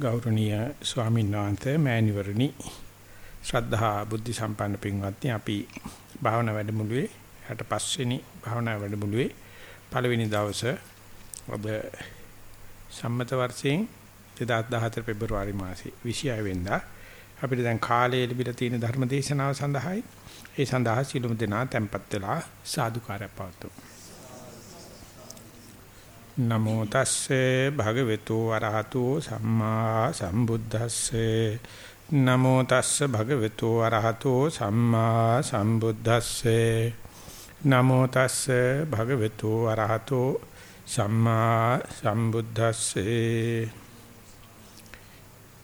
ගෞරවනීය ස්වාමීන් වහන්සේ මෑණිවරණි. ශ්‍රද්ධා බුද්ධ සම්පන්න පින්වත්නි අපි භාවනා වැඩමුළුවේ 65 වෙනි භාවනා වැඩමුළුවේ පළවෙනි දවසේ ඔබ සම්මත වර්ෂයෙන් 2014 පෙබරවාරි මාසේ 26 වෙනිදා අපිට දැන් කාලය ලැබිලා තියෙන ධර්ම දේශනාව සඳහායි. ඒ සඳහා සිළුමු දෙනා tempත් වෙලා සාදුකාරය පවතුමු නමෝ තස්සේ භගවතු වරහතු සම්මා සම්බුද්දස්සේ. නමෝ තස්සේ භගවතු වරහතු සම්මා සම්බුද්දස්සේ. නමෝ තස්සේ භගවතු වරහතු සම්මා සම්බුද්දස්සේ.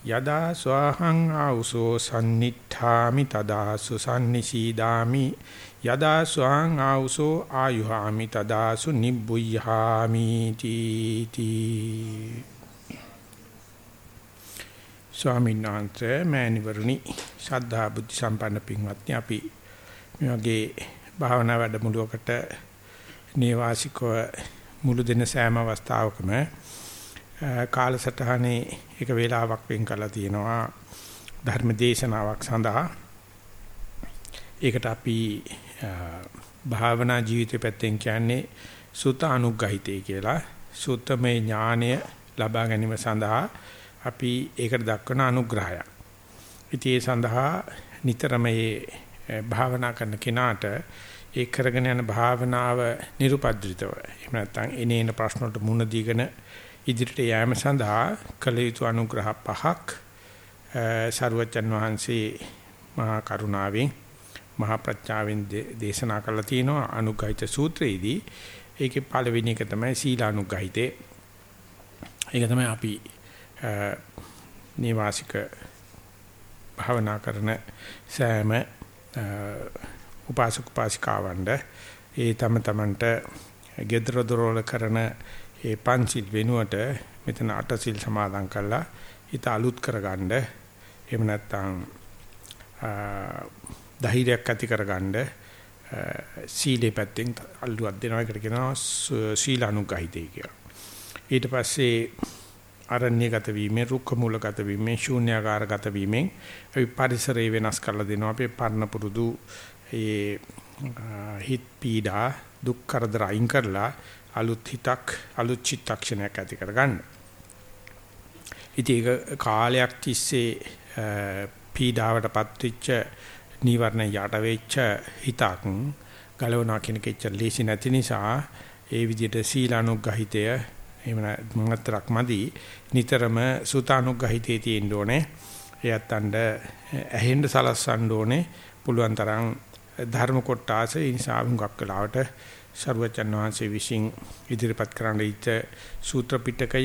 යදා ස්වාහං ආ우සෝ සම්නිත්ථාමි තදා සුසන්නිසීදාමි. යදා ස්වාං ආ우සෝ ආයුහාමි තදාසු නිබ්බුය්හාමි තීති. ස්වාමීන් වහන්සේ මෑණිවරුනි ශ්‍රද්ධා බුද්ධ සම්පන්න පින්වත්නි අපි මේ වගේ භාවනා වැඩමුළුවකට නේවාසිකව මුළු දින සෑම අවස්ථාවකම කාලසටහනේ එක වේලාවක් වෙන් කරලා තියෙනවා ධර්ම දේශනාවක් සඳහා. ඒකට අපි භාවනා ජීවිතය පැත්තෙන් කියන්නේ සුත අනුග්‍රහිතය කියලා. සුත්තමේ ඥානය ලබා ගැනීම සඳහා අපි ඒකට දක්වන අනුග්‍රහය. ඉතින් ඒ සඳහා නිතරම මේ භාවනා කරන කෙනාට ඒ කරගෙන යන භාවනාව nirupadritaව එහෙම නැත්නම් එනේන ප්‍රශ්න වලට මුහුණ දීගෙන ඉදිරියට යෑම සඳහා කළ යුතු අනුග්‍රහ පහක් සරුවචන් වහන්සේ මහා කරුණාවෙන් මහා ප්‍රඥාවෙන් දේශනා කරලා තියෙනවා අනුග්‍රහිත සූත්‍රයේදී. ඒකේ පළවෙනි එක තමයි සීලානුග්‍රහිතේ ඒක තමයි අපි නිවාසික භාවනා කරන සෑම උපාසක උපාසිකාවන්ට ඒ තම තමන්ට gedara dorol කරන ඒ පංචිල් වෙනුවට මෙතන අටසිල් සමාදන් කරලා හිත අලුත් කරගන්න. එහෙම නැත්නම් ධෛර්යයක් ඇති කරගන්න සීලේ පැත්තෙන් අල්ලුවක් දෙනවා එකට කියනවා සීලානුගහිතේ කියලා. ඊට පස්සේ අරණ්‍යගත වීමෙන් රුක්ක මූලගත වීමෙන් ශූන්‍යාකාරගත වීමෙන් අපි පරිසරය වෙනස් කරලා දෙනවා අපේ පරණ පුරුදු ඒ හිත පීඩා දුක් කරදර අයින් කරලා අලුත් හිතක් අලුත් චිත්තක්ෂණයක් ඇති කරගන්න. ඉතින් ඒක කාලයක් තිස්සේ පීඩාවටපත් වෙච්ච නීවරණ යට වෙච්ච හිතක් ගලවනවා කියන කෙච්චර ලේසි නැති නිසා ඒ විදිහට සීලානුග්‍රහිතය එහෙම මඟතරක් මදි. නිතරම සුතානුග්‍රහිතේ තියෙන්න ඕනේ. එයත්න්ට ඇහෙන්න සලස්සන්න ඕනේ. පුළුවන් තරම් ධර්ම කොටාස ඒ නිසා හුඟක් වෙලාවට සරුවචන් වහන්සේ විසින් ඉදිරිපත් කරන්න ඉච්ච සූත්‍ර පිටකය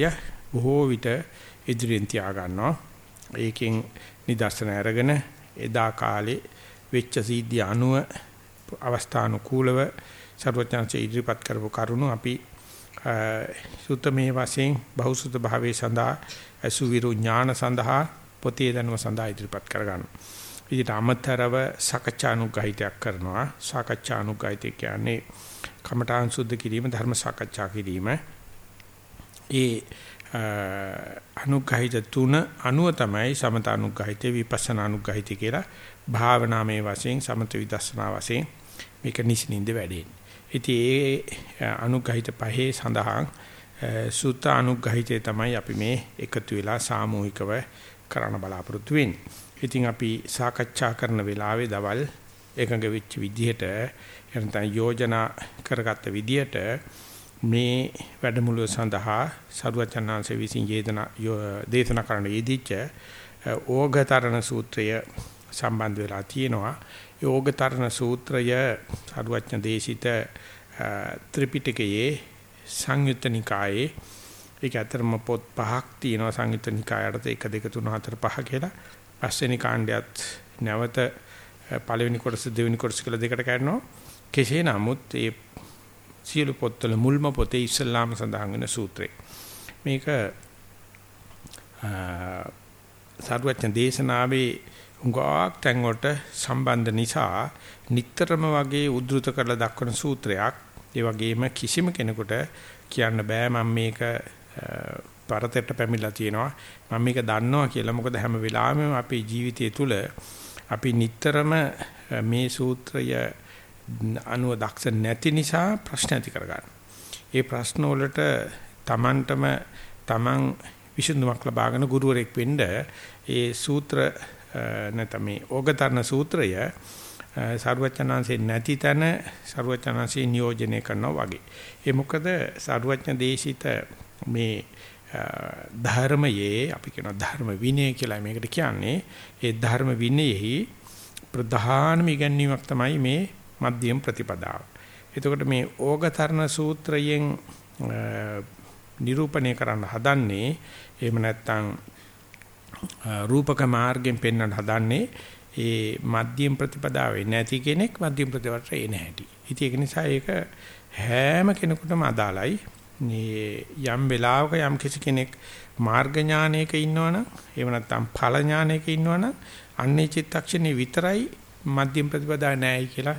බොහෝ විට ඉදිරියෙන් තියා ගන්නවා ඒකෙන් නිදර්ශන අරගෙන එදා කාලේ වෙච්ච සීද්ධිය අනුව අවස්ථානුකූලව ਸਰවඥාන්සේ ඉදිරිපත් කරපු කරුණු අපි සුත්තමේ වශයෙන් බහුසුත භාවයේ සඳහා අසුවිරු ඥාන සඳහා පොතේ දැනුම සඳහා ඉදිරිපත් කරගන්න. ඉතින් අමතරව සාකච්ඡානුගහිතයක් කරනවා. සාකච්ඡානුගහිතය කියන්නේ කමඨාන් සුද්ධ කිරීම ධර්ම සාකච්ඡා කිරීම. ඒ අනුගහිත තුන අනුව තමයි සමත අනුගහිත විපස්සනා අනුගහිත කියලා භාවනාමය වශයෙන් සමත විදර්ශනා වශයෙන් මේක නිසින්ින්ද වැඩෙන්නේ. ඉතින් ඒ අනුගහිත පහේ සඳහන් සුත්ත අනුගහිතේ තමයි අපි මේ එකතු වෙලා සාමූහිකව කරන්න බලාපොරොත්තු වෙන්නේ. ඉතින් අපි සාකච්ඡා කරන වෙලාවේ දවල් එකඟ වෙච්ච විදිහට එනතන යෝජනා කරගත්ත විදිහට මේ වැඩමුළුව සඳහා සරුවචනාංශ විසින් යෙදෙන දේශනා කරන්න යෙදිච්ච ඕඝතරණ සූත්‍රය සම්බන්ධ වෙලා තියෙනවා. යෝගතරණ සූත්‍රය සරුවචන දේශිත ත්‍රිපිටකයේ සංයුත්ත නිකායේ ඒක අතරම පොත් පහක් තියෙනවා සංයුත්ත නිකායට 1 2 3 4 5 කියලා. පස්වෙනි කාණ්ඩයත් නැවත පළවෙනි කොටස දෙවෙනි කොටස කියලා දෙකට කඩනවා. කෙසේ නමුත් ඒ සියලු පොත්වල මුල්ම පොතේ ඉස්ලාම සඳහන් වෙන සූත්‍රය. මේක සරුවචන දේශනාවේ උගාක් තැන් වලට සම්බන්ධ නිසා නිතරම වගේ උද්දෘත කරලා දක්වන සූත්‍රයක්. ඒ වගේම කිසිම කෙනෙකුට කියන්න බෑ මම මේක පරතට පැමිණලා තියෙනවා මම මේක දන්නවා කියලා මොකද හැම වෙලාවෙම අපේ ජීවිතය තුළ අපි නිතරම මේ සූත්‍රය අනුව දක්ෂ නැති නිසා ප්‍රශ්න ඇති කරගන්න. ඒ ප්‍රශ්න වලට Tamanටම Taman විසඳුමක් ලබාගෙන ගුරුවරයෙක් වෙන්න ඒ සූත්‍ර නැත්නම් මේ ඕගතරණ සූත්‍රය සරුවචනාංශේ නැති තැන සරුවචනාංශේ නියෝජනය කරනවා වගේ. ඒ මොකද සරුවචන දේශිත මේ ධර්මයේ අපි කියන ධර්ම විනය කියලා මේකට කියන්නේ. ඒ ධර්ම විනයෙහි ප්‍රධානම ඉගැන්වීමක් තමයි මේ මධ්‍යම ප්‍රතිපදාව. එතකොට මේ ඕගතරණ සූත්‍රයෙන් නිරූපණය කරන්න හදන්නේ එහෙම නැත්නම් රූපක මාර්ගයෙන් පෙන්වන්න හදන්නේ ඒ මධ්‍යම ප්‍රතිපදාවේ නැති කෙනෙක් මධ්‍යම ප්‍රතිපදාවට එන හැටි. ඉතින් ඒක නිසා ඒක හැම කෙනෙකුටම අදාළයි. මේ යම් වෙලාවක යම් කිසි කෙනෙක් මාර්ග ඥානයක ඉන්නවනම් එහෙම නැත්නම් ඵල ඥානයක ඉන්නවනම් අන්නේ චිත්තක්ෂණේ විතරයි මධ්‍යම ප්‍රතිපදාව නැහැයි කියලා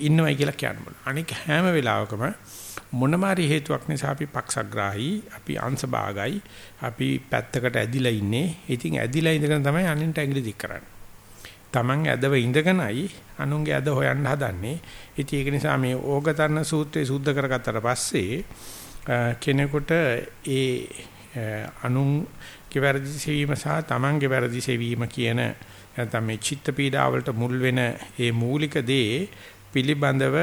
ඉන්නවයි කියලා කියන්න බෑ. අනික හැම වෙලාවකම මොනම හරි හේතුවක් නිසා අපි පක්ෂග්‍රාහී, අපි අංශභාගයි, අපි පැත්තකට ඇදිලා ඉන්නේ. ඉතින් ඇදිලා ඉඳගෙන තමයි අනින්ට ඇඟිලි දික් කරන්නේ. Taman ඇදව ඉඳගෙනයි අනුන්ගේ ඇද හොයන්න හදන්නේ. ඉතින් ඒක නිසා මේ ඕගතරණ සූත්‍රය සුද්ධ කරගත්තට පස්සේ කෙනෙකුට ඒ අනුන්ගේ වැරදි සෙවීම සහ Tamanගේ වැරදි සෙවීම කියන නැත්නම් මේ චිත්ත පීඩාවලට මුල් වෙන ඒ මූලික දේ පිළිබඳව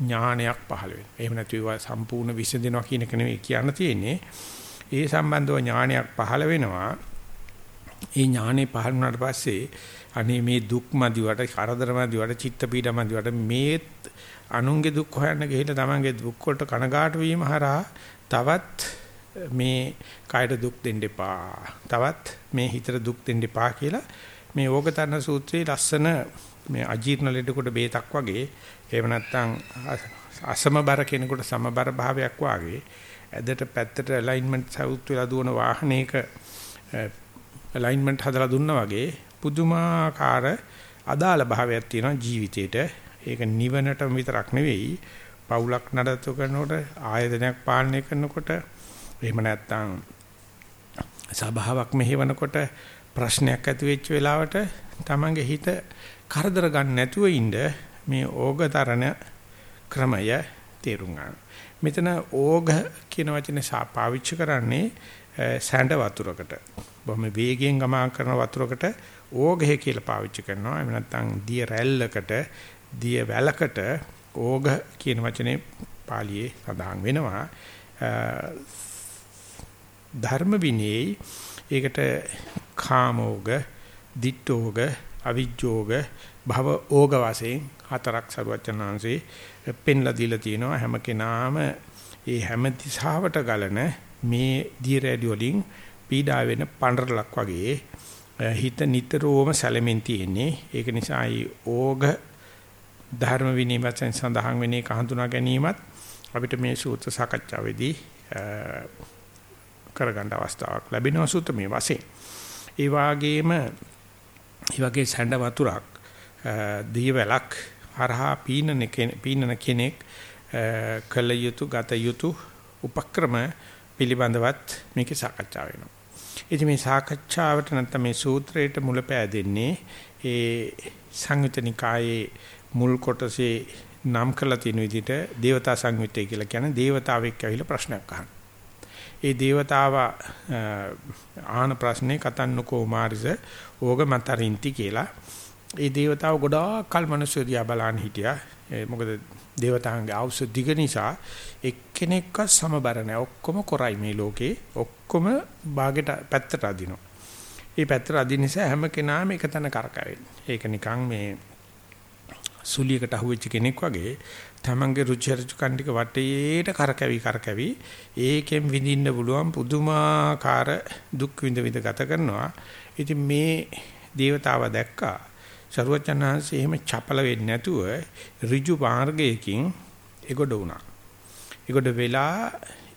ඥානයක් පහළ වෙනවා. එහෙම නැතුව සම්පූර්ණ විසඳෙනවා කියන එක නෙවෙයි කියන්න තියෙන්නේ. ඒ සම්බන්ධව ඥානයක් පහළ වෙනවා. ඒ ඥානේ පහළ වුණාට පස්සේ අනේ මේ දුක් මදිවට, කරදර මදිවට, චිත්ත පීඩ මදිවට මේ අනුන්ගේ දුක් හොයන්න ගිහිල්ලා තමන්ගේ දුක් වලට කනගාටු වීම හරහා තවත් මේ කායට දුක් දෙන්න එපා. තවත් මේ හිතට දුක් දෙන්න එපා කියලා මේ ඕගතරණ සූත්‍රයේ ලස්සන මේ අජීර්ණ ලෙඩකට බේතක් වගේ එහෙම නැත්නම් අසමබර කෙනෙකුට සමබර භාවයක් වාගේ ඇදට පැත්තට ඇලයින්මන්ට් සවුත් වෙලා දුවන වාහනයක ඇලයින්මන්ට් හදලා දුන්නා වගේ පුදුමාකාර අදාළ භාවයක් තියෙනවා ජීවිතේට. ඒක නිවනට විතරක් නෙවෙයි පවුලක් නඩත්තු කරනකොට ආයතනයක් පාලනය කරනකොට එහෙම නැත්නම් සභාවක් මෙහෙවනකොට ප්‍රශ්නයක් ඇති වෙච්ච වෙලාවට තමන්ගේ හිත කරදර ගන්න නැතුව ඉන්න මේ ඕගතරණ ක්‍රමය තේරුම් ගන්න. මෙතන ඕග කියන වචනේ පාවිච්චි කරන්නේ සැඬ වතුරකට. බොහොම වේගයෙන් ගමන් කරන වතුරකට ඕගය කියලා පාවිච්චි කරනවා. එහෙම නැත්නම් දිය රැල්ලකට, දිය වැලකට ඕග කියන වචනේ පාලියේ සඳහන් වෙනවා. ධර්ම විනයේ ඒකට කාමෝග, ditthෝග, අවිජ්ජෝග භව ඕග වශයෙන් හතරක් සරුවචනාංශේ පෙන්ලා දීලා තියෙනවා. හැම කෙනාම ඒ හැම දිශාවට ගලන මේ දීරැඩි වලින් පීඩා වෙන පඬරලක් වගේ හිත නිතරම සැලෙමින් තියෙන්නේ. ඒක නිසායි ඕග ධර්ම විනය වචෙන් සඳහන් වෙන්නේ කහඳුනා ගැනීමත් අපිට මේ සූත්‍ර සාකච්ඡාවේදී කරගන්න අවස්ථාවක් ලැබෙනවා සූත්‍ර මේ වශයෙන්. ඒ වාගේම ඒ වගේ සැඬ වතුරක් දීවලක් හරහා පීනන පීනන කෙනෙක් කළ යුතු ගත යුතු උපක්‍රම පිළිබඳවත් මේකේ සාකච්ඡා වෙනවා. ඉතින් මේ සාකච්ඡාවට නැත්නම් මේ සූත්‍රයට මුල පෑදෙන්නේ ඒ සංයුතනිකායේ මුල් කොටසේ නම් කරලා තියෙන විදිහට දේවතා සංයුත්තේ කියලා කියන්නේ දේවතාවෙක් ඇවිල්ලා ප්‍රශ්නයක් අහන. ඒ දේවතාවා ආහන ප්‍රශ්නේ කතන්නකෝ මාරිස ඕග මතරින්ති කියලා. ඒ දේවතාව ගොඩාක් කල් මිනිස්සු දිහා බලන් හිටියා. මොකද දේවතාවන්ගේ ආවුස දිග නිසා එක්කෙනෙක්වත් සමබර නැහැ. ඔක්කොම කොරයි මේ ලෝකේ. ඔක්කොම ਬਾගෙට පැත්තට අදිනවා. මේ පැත්තට අදින නිසා හැම කෙනාම එක තැන කරකැවෙන්නේ. ඒක නිකන් මේ සුලියකට අහුවෙච්ච කෙනෙක් වගේ තමන්ගේ රුචි අරුචිකන් ටික වටේට කරකැවි කරකැවි ඒකෙන් විඳින්න පුළුවන් පුදුමාකාර දුක් විඳ විඳ ගත කරනවා. ඉතින් මේ දේවතාව දැක්කා. සරුවචනහන්සේ එහෙම චපල වෙන්නේ නැතුව ඍජු මාර්ගයකින් එගොඩ වුණා. එගොඩ වෙලා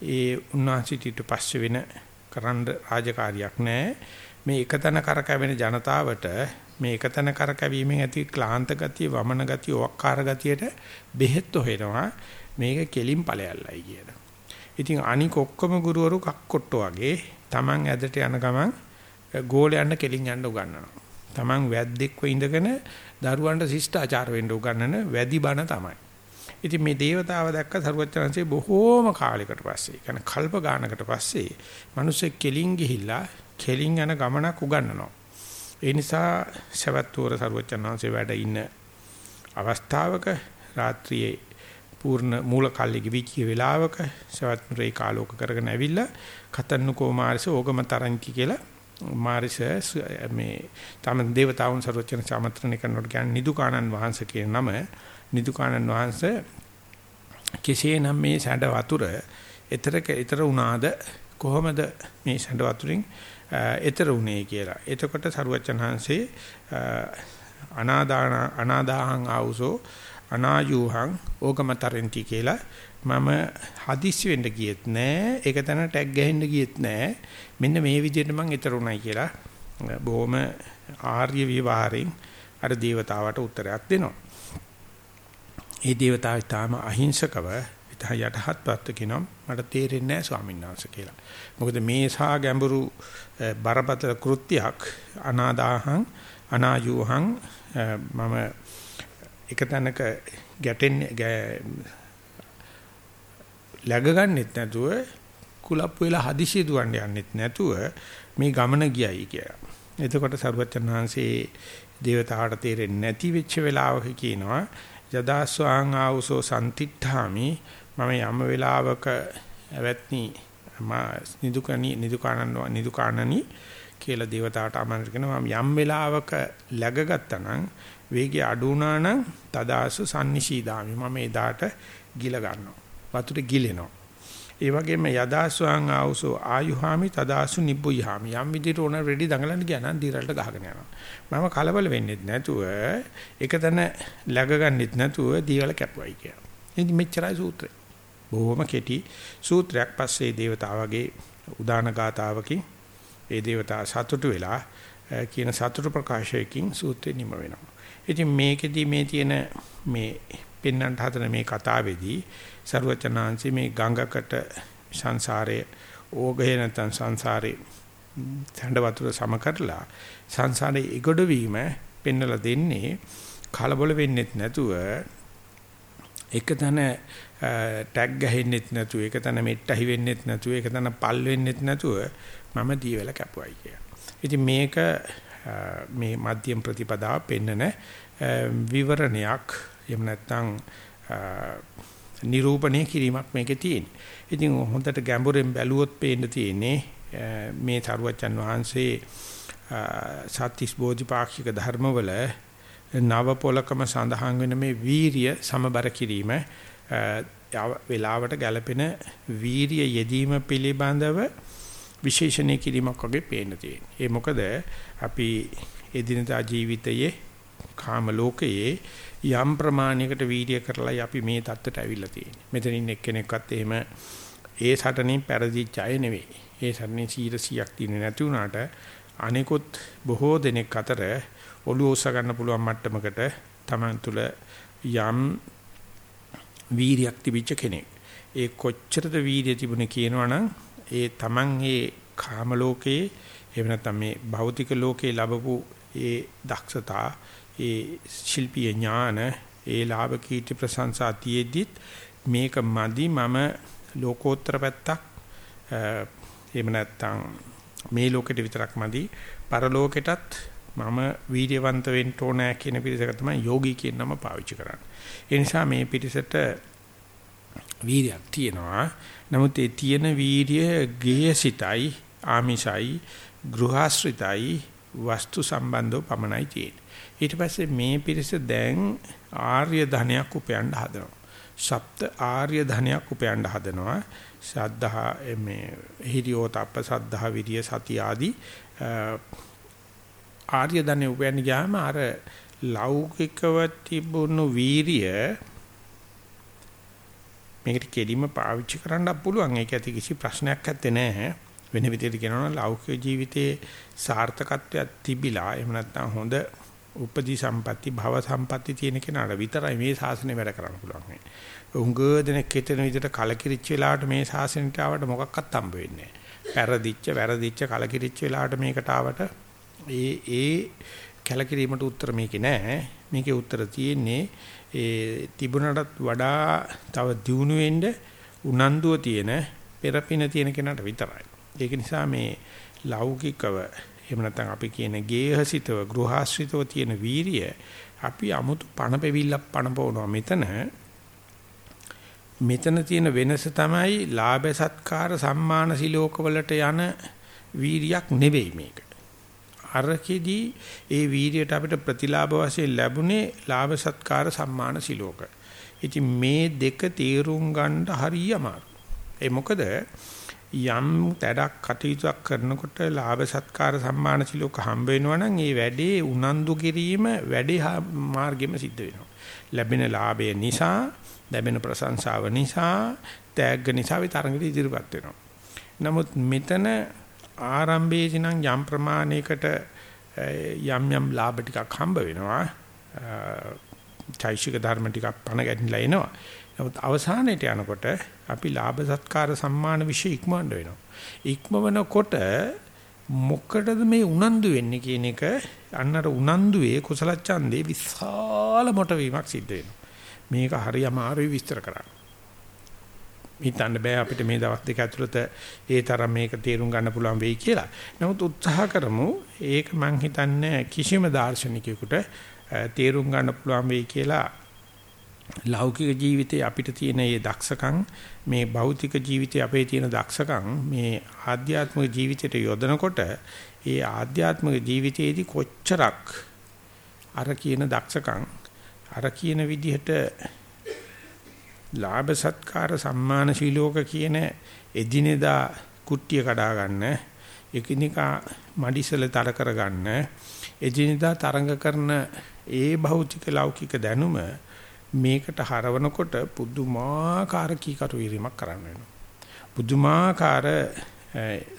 ඒ උන්වහන්සේට ඊට පස්සේ වෙන කරන්න රාජකාරියක් නැහැ. මේ එකතන කරකැවෙන ජනතාවට මේ එකතන කරකැවීමෙන් ඇති ක්ලාන්ත ගතිය, වමන ගතිය, ඔක්කාර ගතියට බෙහෙත් හොයනවා. මේක කෙලින් ඵලයල්ලයි කියන. ඉතින් අනික ඔක්කොම ගුරුවරු කක්කොට්ටෝ වගේ Taman ඇදට යන ගමන් ගෝලයන්ට කෙලින් යන්න උගන්වනවා. Taman වැද්දෙක්ව ඉඳගෙන දරුවන්ට ශිෂ්ටාචාර වෙන්න උගන්වන වැදි බණ තමයි. ඉතින් මේ దేవතාව දැක්ක සරුවචනන්සේ බොහෝම කාලයකට පස්සේ, يعني කල්ප ගානකට පස්සේ මිනිස්සු කෙලින් ගිහිල්ලා කෙලින් යන ගමනක් උගන්වනවා. ඒ නිසා සවැත්වර සරුවචනන්සේ වැඩ ඉන්න අවස්ථාවක රාත්‍රියේ පූර්ණ මූල කල්ලි ගිවිච්චිය වෙලාවක සවැත්මරේ කාලෝක කරගෙන ඇවිල්ලා කතන්නු කොමාරිස ඕගම තරංකි කියලා මාරිස මේ තම දේවතාවුන් සරුවචන සාමත්‍රණය කරනකොට කියන්නේ නිදුකානන් වහන්සේ කියන නම නිදුකානන් වහන්සේ කෙසේනම් මේ සැඬ වතුර එතරක ඊතර උනාද කොහොමද මේ සැඬ වතුරින් ඊතර උනේ කියලා. එතකොට සරුවචන වහන්සේ අනාදාන අනාදාහං ආවුසෝ අනායුහං ඕකමතරෙන්ටි කියලා මම හදිස්සි වෙන්න ගියෙත් නෑ ඒක තන ටැග් ගහින්න ගියෙත් නෑ මෙන්න මේ විදිහට මං ඊතර උණයි කියලා බොහොම ආර්ය විවහාරයෙන් අර දේවතාවට උත්තරයක් දෙනවා. ඒ දේවතාව තාම අහිංසකව ඉතා යටහත්පත් කියනවා මට තේරෙන්නේ නැහැ ස්වාමීන් වහන්සේ කියලා. මොකද මේ සා ගැඹුරු බරපතල කෘත්‍යයක් අනාදාහං අනායුහං මම එක තැනක ගැටෙන්නේ läග ගන්නෙත් නැතුව කුලප්පු වෙලා හදිසිය දුවන්න යන්නෙත් නැතුව මේ ගමන ගියයි කියලා. එතකොට සරුවචන් වහන්සේ දේවතාවට තේරෙන්නේ නැති වෙච්ච වෙලාවක කියනවා යදා ස්වාං ආවුසෝ සම්තිත්ථාමි මම යම් වෙලාවක ඇවැත්නි නිදුකණි නිදුකානන් නිදුකානනි කියලා දේවතාවට ආමන්ත්‍රණ කරනවා. යම් වෙලාවක läගගත්තා නම් වේගය අඩු වුණා නම් තදාසු sannishidami මම එදාට ගිල ගන්නවා. වතුරේ ගිලෙනවා. ඒ වගේම යදාස්වාං ආවුසෝ ආයුහාමි තදාසු නිබ්බුයහාමි. යම් විදිහට ඕන රෙඩි දඟලන්න ගියා නම් දීරල්ට ගහගෙන යනවා. මම කලබල වෙන්නෙත් නැතුව එක තැන läග ගන්නෙත් නැතුව දීවල කැපුවයි කියලා. ඉතින් මෙච්චරයි සූත්‍රය. බොහොම කෙටි සූත්‍රයක් පස්සේ දේවතාවගේ උදාන ගාතාවකින් ඒ දේවතා සතුටු වෙලා කියන සතුටු ප්‍රකාශයකින් සූත්‍රය නිම වෙනවා. ඉතින් මේකෙදි මේ තියෙන මේ පෙන්වන්නට හදන මේ කතාවේදී සරුවචනාංශි මේ ගංගකට සංසාරයේ ඕගය නැත්නම් සංසාරේ සැඬ වතුර සම කරලා සංසාරේ ඉගොඩ වීම පෙන්වලා දෙන්නේ කලබල වෙන්නෙත් නැතුව එකතන ටැග් ගහෙන්නෙත් නැතුව එකතන මෙට්ටහි වෙන්නෙත් නැතුව එකතන පල් වෙන්නෙත් නැතුව මම දීවල කැපුවයි කිය. ඉතින් මේක මේ මධ්‍යම ප්‍රතිපදාව පෙන්නන විවරණයක් එහෙම නැත්නම් නිරූපණය කිරීමක් මේකේ තියෙන්නේ. ඉතින් හොඳට ගැඹුරෙන් බැලුවොත් පේන්න තියෙන්නේ මේ තරුවචන් වහන්සේ සත්‍තිස් බෝධිපාක්ෂික ධර්මවල නව පොලකම සඳහන් වෙන මේ වීරිය සමබර කිරීම වේලාවට ගැළපෙන වීරිය යෙදීම පිළිබඳව විශේෂණය කිරීමක් වගේ පේන්න තියෙනවා. ඒ මොකද අපි එදිනදා ජීවිතයේ කාම ලෝකයේ යම් ප්‍රමාණයකට වීර්ය කරලා අපි මේ தත්ත්වයට ඇවිල්ලා තියෙන්නේ. මෙතනින් එක්කෙනෙක්වත් එහෙම ඒ සටනින් පෙරදිච්ච අය නෙවෙයි. ඒ සටනින් 100ක් තියෙන්නේ නැති වුණාට අනිකුත් බොහෝ දෙනෙක් අතර ඔළුව උස්ස ගන්න පුළුවන් මට්ටමකට Taman තුල යම් වීරියක් තිබිච්ච කෙනෙක්. ඒ කොච්චරද වීර්ය තිබුණේ කියනවනම් ඒ Taman ඒ කාම ලෝකයේ එහෙම නැත්නම් මේ භෞතික ලෝකේ ලැබපු ඒ දක්ෂතා ඒ ශිල්පීය ඥාන ඒ ලාභ කීර්ති ප්‍රශංසා තියේදිත් මේක මදි මම ලෝකෝත්තර පැත්තක් එහෙම නැත්නම් මේ ලෝකෙට විතරක් මදි පරලෝකෙටත් මම වීර්යවන්ත වෙන්න ඕනෑ කියන පිරිසක තමයි යෝගී කියන නම පාවිච්චි කරන්නේ. ඒ නිසා මේ පිරිසට වීර්යයක් තියෙනවා. නමුත් ඒ තියෙන වීර්ය ගේයසිතයි ආමිෂයි ගෘහාශ්‍රිතයි වස්තු සම්බන්ධව පමණයි තියෙන්නේ. ඊට පස්සේ මේ පිරිස දැන් ආර්ය ධනයක් උපයන්න හදනවා. සප්ත ආර්ය ධනයක් උපයන්න හදනවා. සද්ධා මේ හිරියෝතප්ප සද්ධා විරිය සති ආදී ආර්ය ධනෙ උපයන්න ගියාම අර ලෞකිකව තිබුණු වීරිය මේකට කෙලින්ම පාවිච්චි කරන්න පුළුවන්. ඒක ඇති කිසි ප්‍රශ්නයක් නැත්තේ නෑ. වෙන විදිහට කියනවා නම් ලෞකික ජීවිතයේ සාර්ථකත්වයක් තිබිලා එහෙම නැත්නම් හොඳ උපදී සම්පatti භව සම්පatti තියෙන කෙනාට විතරයි මේ ශාසනය වැඩ කරන්න පුළුවන් මේ. උංග දෙනෙක් හිතන විදිහට කලකිරිච්ච වෙලාවට මේ ශාසනයට ආවට මොකක්වත් හම්බ වෙන්නේ නැහැ. පෙරදිච්ච වැරදිච්ච කලකිරිච්ච වෙලාවට මේකට ආවට ඒ ඒ කලකිරීමට උත්තර මේකේ නැහැ. මේකේ උත්තර තියෙන්නේ ඒ තිබුණටත් වඩා තව දියුණු වෙන්න උනන්දුව තියෙන පෙරපින තියෙන කෙනාට විතරයි. ඒක නිසා මේ ලෞකිකව එහෙම නැත්නම් අපි කියන ගේහසිතව ගෘහාශ්‍රිතව තියෙන වීරිය අපි 아무තු පණ පෙවිල්ලක් පණ පොවනවා මෙතන මෙතන තියෙන වෙනස තමයි ලාභ සත්කාර සම්මාන සිලෝකවලට යන වීරියක් නෙවෙයි මේක. අරකෙදී ඒ වීරියට අපිට ප්‍රතිලාභ වශයෙන් ලැබුණේ ලාභ සත්කාර සම්මාන සිලෝක. ඉතින් මේ දෙක තීරුම් ගන්න හරිය අමාරු. ඒ මොකද යම් වැඩක් කටයුතුක් කරනකොට ලාභ සත්කාර සම්මාන සිලෝක හම්බ වෙනවා නම් ඒ වැඩේ උනන්දු කිරීම වැඩේ මාර්ගෙම සිද්ධ වෙනවා. ලැබෙන ලාභය නිසා, ලැබෙන ප්‍රශංසාව නිසා, තෑග්ග නිසා විතරඟට ඉදිරිපත් වෙනවා. නමුත් මෙතන ආරම්භයේදී නම් යම් ප්‍රමාණයකට යම් යම් ලාභ ටිකක් හම්බ වෙනවා. චෛසික ධර්ම ටිකක් පණ ගැටිලා එනවා. නමුත් අවසානයේට යනකොට අපි ලාභ සත්කාර සම්මාන વિશે ඉක්මවන්න වෙනවා. ඉක්මවනකොට මොකටද මේ උනන්දු වෙන්නේ කියන එක අන්නර උනන්දුවේ කුසල ඡන්දේ විශාල මොට වීමක් සිද්ධ වෙනවා. මේක හරි අමාරුයි විස්තර කරන්න. හිතන්න බෑ අපිට මේ දවස් දෙක ඇතුළත ඒ තරම් මේක තේරුම් ගන්න පුළුවන් වෙයි කියලා. නමුත් උත්සාහ කරමු. ඒක මං හිතන්නේ කිසිම දාර්ශනිකයෙකුට තේරුම් ගන්න පුළුවන් වෙයි කියලා ලෞකික ජීවිතේ අපිට තියෙන මේ දක්ෂකම් මේ භෞතික ජීවිතේ අපේ තියෙන දක්ෂකම් මේ ආධ්‍යාත්මික ජීවිතයට යොදනකොට ඒ ආධ්‍යාත්මික ජීවිතයේදී කොච්චරක් අර කියන දක්ෂකම් අර කියන විදිහට ලාභ සත්කාර සම්මාන ශීලෝක කියන එදිනෙදා කුට්ටිය කඩා ගන්න එකිනෙකා මඩිසල තර කර ගන්න එදිනෙදා තරඟ කරන ඒ භෞතික ලෞකික දැනුම මේකට හරවනකොට පුදුමාකාර කීකරු වීමක් කරන්න වෙනවා. පුදුමාකාර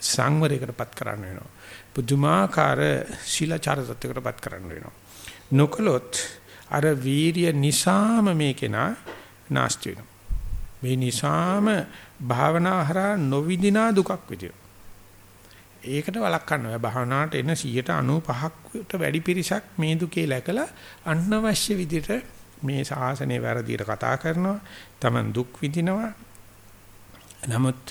සංවරයකටපත් කරන්න වෙනවා. පුදුමාකාර ශීලචාර තත්ත්වයකටපත් කරන්න වෙනවා. නොකලොත් අර වීරිය නිසාම මේකේනා නාස්ති වෙනවා. මේ නිසාම භාවනා හරහා නොවිදිනා දුකක් විදියට. ඒකට වළක්වන්න බෑ. භාවනාවට එන 95කට වැඩි පිරිසක් මේ දුකේ läකලා අනවශ්‍ය විදියට මේ ශාසනය වැරදියට කතා කරනවා Taman දුක් විඳිනවා. නමුත්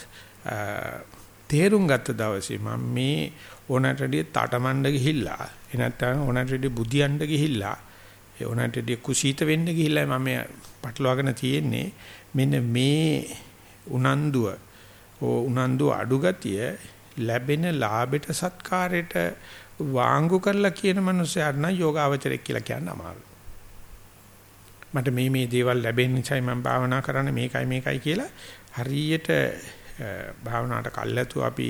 තේරුම් ගත්ත දවසේ මම මේ ඕනටදී තටමඬ ගිහිල්ලා එනත්තම් ඕනටදී බුදියන්න ගිහිල්ලා ඒ ඕනටදී කුසීත වෙන්න ගිහිල්ලා මම පටලවාගෙන තියෙන්නේ මෙන්න මේ උනන්දුව ඕ උනන්දුව අඩු ගතිය ලැබෙන ලාභයට සත්කාරයට වාංගු කරලා කියන මනුස්සයාට නම් යෝගාවචරයක් කියලා කියන්න අමාරුයි. මට මේ මේ දේවල් ලැබෙන නිසායි මම භාවනා කරන්නේ මේකයි මේකයි කියලා හරියට භාවනාවට කල්ැතු අපි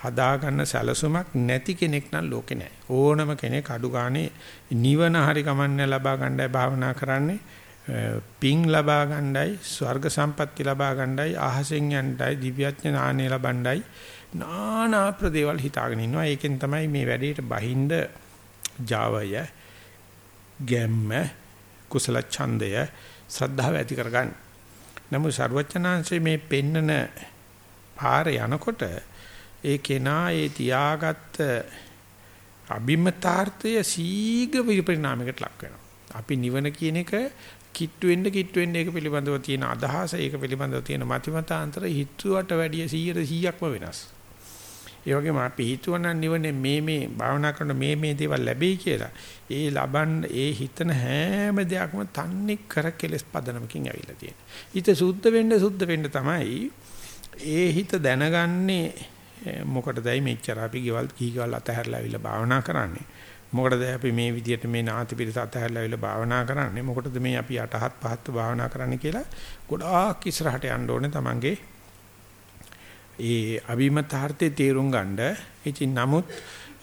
හදාගන්න සැලසුමක් නැති කෙනෙක් නම් ලෝකේ නැහැ. ඕනම කෙනෙක් අඩු ගානේ නිවන හරි කමන්නේ ලබා ගන්නයි භාවනා කරන්නේ. පිං ලබා ගන්නයි, ස්වර්ග සම්පatti ලබා ගන්නයි, අහසෙන් යන්නයි, දිව්‍යඥ ඥානෙ ලබන්නයි නානා ප්‍රදේවල් හිතාගෙන ඉන්නවා. ඒකෙන් තමයි මේ වැඩේට බහින්ද ජාවය ගැම්ම කුසල ඡන්දය ශ්‍රද්ධාව ඇති කරගන්න. නමුත් ਸਰවචනාංශයේ මේ පෙන්නන පාරේ යනකොට ඒ කෙනා ඒ තියාගත්ත අභිමතාර්ථය සීඝ විපරිණාමයකට ලක් වෙනවා. අපි නිවන කියන එක කිට්ටු වෙන්න කිට්ටු වෙන්න ඒක පිළිබඳව තියෙන අදහස ඒක පිළිබඳව තියෙන මතිමතාන්තර හිතුවට වැඩිය 100%ක්ම වෙනස්. ඒ වගේම අපි හිතුවනම් නිවනේ මේ මේ භාවනා කරන මේ මේ දේවල් ලැබෙයි කියලා. ඒ ලබන් ඒ හිතන හැම දෙයක්ම තන්නේ කර කෙලස් පදනමකින් ඇවිල්ලා තියෙනවා. හිත සුද්ධ වෙන්න සුද්ධ වෙන්න තමයි ඒ හිත දැනගන්නේ මොකටදයි මෙච්චර අපි ගෙවල් කීකවල් අතහැරලා ඇවිල්ලා භාවනා කරන්නේ. මොකටද අපි මේ විදියට මේ නාති පිරිස අතහැරලා ඇවිල්ලා භාවනා කරන්නේ? මොකටද මේ අපි අටහත් පහත් භාවනා කරන්නේ කියලා ගොඩාක් ඉස්සරහට යන්න ඕනේ Tamange ඒ අභිමතාර්ථයේ තේරුම් ගන්න. ඉතින් නමුත්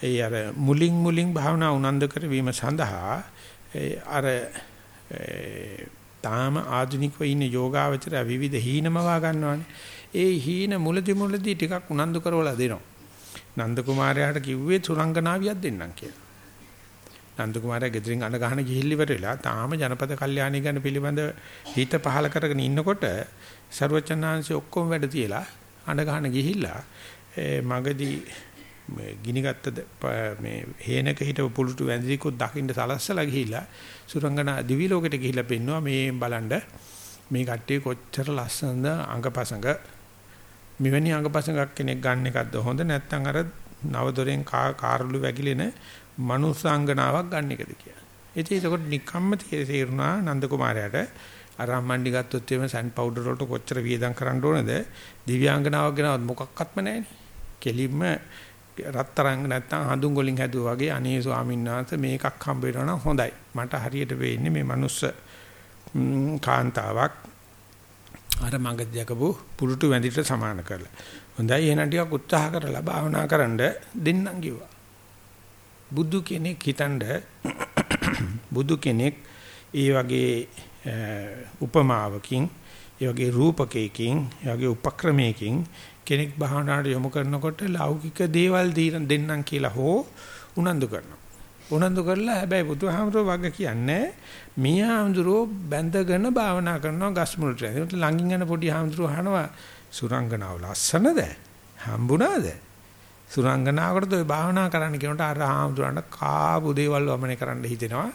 ඒ අර මුලින් මුලින් භාවනා උනන්දු කරවීම සඳහා අර තාම ආධුනිකව ඉන්න යෝගාවචර විවිධ හීනමවා ගන්නවානේ. ඒ හීන මුලදි මුලදි ටිකක් උනන්දු කරවලා දෙනවා. නන්ද කුමාරයාට කිව්වේ සුරංගනාවියක් දෙන්නම් කියලා. නන්ද කුමාරයා ගෙදරින් අඬ ගහන ගිහිල්ලිවර වෙලා තාම ජනපද කල්යාණී ගැන පිළිබඳ හිත පහල කරගෙන ඉන්නකොට ਸਰවචනාංශي ඔක්කොම වැඩ තියලා අඬ ගහන ගිහිල්ලා මගදී ගිනිගත්ත මේ හේනක හිටව පුරුටු වැඳිකුත් දකින්න සලස්සලා ගිහිල්ලා සුරංගනා දිවි ලෝකෙට ගිහිල්ලා පෙන්නවා මේ බලන්න මේ කට්ටිය කොච්චර ලස්සනද අංගපසංග මෙවැනි අංගපසංගක් කෙනෙක් ගන්න එකක්ද හොඳ? නැත්නම් අර නවදොරෙන් කාර්ලු වැగిලෙන මනුස්සාංගනාවක් ගන්න එකද? කියලා. ඉතින් ඒකට නිකම්ම තේරුණා නන්ද කුමාරයාට අරම්මණ්ඩි ගත්තොත් එimhe සන් පවුඩර් වලට කොච්චර වියදම් කරන්න ඕනද දිව්‍යාංගනාවක් ගෙනවත් මොකක්වත්ම නැහැනේ. කෙලින්ම රත්තරන් නැත්තම් හඳුන් වලින් හැදුවා වගේ අනේ ස්වාමීන් වහන්සේ මේකක් හම්බ වෙනවා නම් හොඳයි. මට හරියට වෙන්නේ මේ මනුස්ස කාන්තාවක් අර මඟ දැකපු පුරුටු වැඳිට සමාන කරලා. හොඳයි එහෙනම් ටිකක් උත්සාහ කරලා භාවනා කරන්න දෙන්නම් කිව්වා. බුදු කෙනෙක් හිතනද බුදු කෙනෙක් ඒ වගේ උපමාවකින් ඒ වගේ රූපකයකින් ඒ වගේ උපක්‍රමයකින් කෙනෙක් භාවනාවට යොමු කරනකොට ලෞකික දේවල් දෙන්නම් කියලා හෝ උනන්දු කරනවා. උනන්දු කරලා හැබැයි බුදුහාමරෝ වග කියන්නේ මේ හාමුදුරුවෝ බැඳගෙන භාවනා කරනවා ගස් මුලට. ඒකට ළඟින් යන පොඩි හාමුදුරුවෝ අහනවා සුරංගනාව ලස්සනද? හම්බුණාද? සුරංගනාවකට ඔය භාවනා කරන්න කියනකොට අර හාමුදුරන්ට කාපු දේවල් වමනේ කරන්න හිතෙනවා.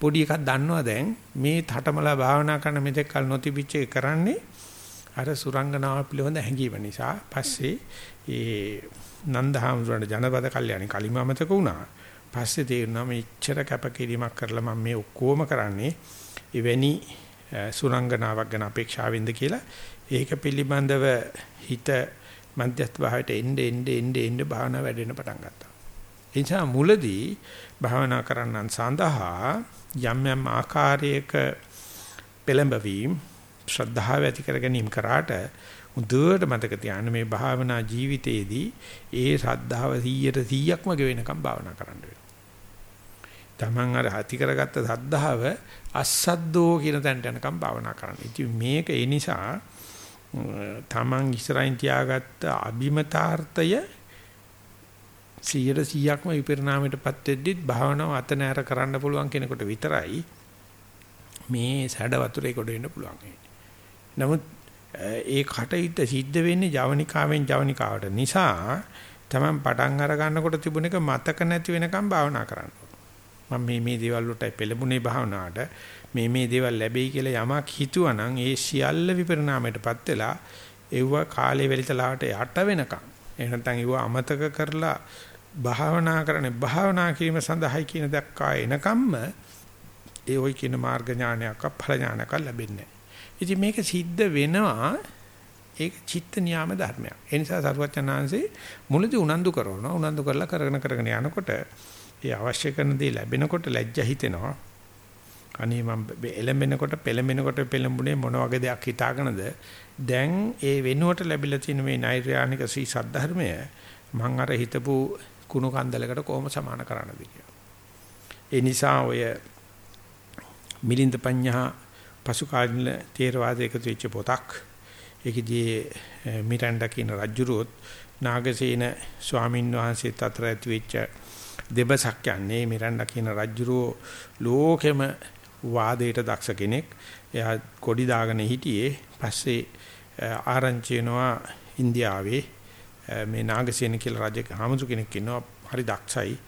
පොඩි එකක් දන්නවා දැන් මේ තටමලා භාවනා කරන මෙතෙක් කල නොතිබිච්ච එක කරන්නේ අර සුරංගනාව පිළිබඳ හැඟීම නිසා පස්සේ ඒ නන්දහාමුදුරණ ජනපද කල්යاني කලිම අමතක වුණා. පස්සේ තේරුණා මේ ඉච්ඡර කැපකිරීමක් කරලා මම මේ ඔක්කොම කරන්නේ එවැනි සුරංගනාවක් ගැන අපේක්ෂාවෙන්ද කියලා ඒක පිළිබඳව හිත මධ්‍යස්ථ භාවයට එන්න එන්න එන්න එන්න භාවනා වැඩෙන්න පටන් ගත්තා. ඒ නිසා මුලදී භාවනා කරන්නන් සඳහා යම් යම් ආකාරයක පෙළඹවීම ශ්‍රද්ධාව ඇති කර ගැනීම කරාට හොඳට මතක තියාගන්න මේ භාවනා ජීවිතයේදී ඒ ශ්‍රද්ධාව 100ට 100ක්ම ගෙවෙනකම් භාවනා කරන්න වෙනවා. Taman අර ඇති කරගත්ත ශ්‍රද්ධාව අස්සද්දෝ කියන තැනට යනකම් භාවනා කරන්න. ඉතින් මේක ඒ නිසා Taman ඉස්සරහින් තියාගත්ත අභිමතාර්ථය 100%ක්ම විපරිණාමයටපත් වෙද්දිත් භාවනාව අත නෑර කරන්න පුළුවන් කෙනෙකුට විතරයි මේ සැඩ වතුරේ කොට වෙන්න පුළුවන්. නමුත් ඒ කටයුත්ත සිද්ධ වෙන්නේ ජවනිකාවෙන් ජවනිකාවට නිසා තමයි පටන් අර ගන්නකොට තිබුණ එක මතක නැති වෙනකම් භාවනා කරන්න. මම මේ මේ දේවල් වලට පෙළඹුණේ භාවනාවට මේ මේ දේවල් ලැබෙයි කියලා යමක් හිතුවනම් ඒ සියල්ල විපරිණාමයටපත් වෙලා ඒව කාලේ වෙලිතලාවට යට වෙනකම් එහෙම නැත්නම් ඒව අමතක කරලා භාවනා කරන්නේ භාවනා කිරීම සඳහායි කියන දක්කා එනකම්ම ඒ ওই කියන මාර්ග ඥානයක් ඵල ඥානයක් ලැබෙන්නේ ඉතින් මේක සිද්ධ වෙනවා ඒක චිත්ත නියාම ධර්මයක්. ඒ නිසා සරුවචනාංශේ මුලදී උනන්දු කරනවා. උනන්දු කරලා කරගෙන කරගෙන යනකොට ඒ අවශ්‍ය කරන දේ ලැබෙනකොට ලැජ්ජ හිතෙනවා. අනේ මම එළඹෙනකොට පෙළඹෙනකොට පෙළඹුණේ මොන වගේ දෙයක් හිතාගෙනද දැන් ඒ වෙනුවට ලැබිලා තියෙන මේ නෛර්යානික සී සද්ධර්මය මම අර හිතපු කුණු කන්දලකට කොහොම සමාන කරන්නද කියලා. ඒ නිසා ඔය මිලින්ද පඤ්ඤා පසු කාලින තේරවාදයක තියෙච්ච පොතක් ඒකදී මිරණ්ඩා කියන රජුරුවොත් නාගසේන ස්වාමින් වහන්සේත් අතර ඇති වෙච්ච දෙබසක් යන්නේ මිරණ්ඩා කියන රජුරුවෝ ලෝකෙම වාදයට දක්ෂ කෙනෙක්. එයා කොඩි දාගෙන හිටියේ. පස්සේ ආරංචි වෙනවා ඉන්දියාවේ මේ නාගසේන කියලා රජ හාමුදුර කෙනෙක් ඉන්නවා. හරි දක්ෂයි.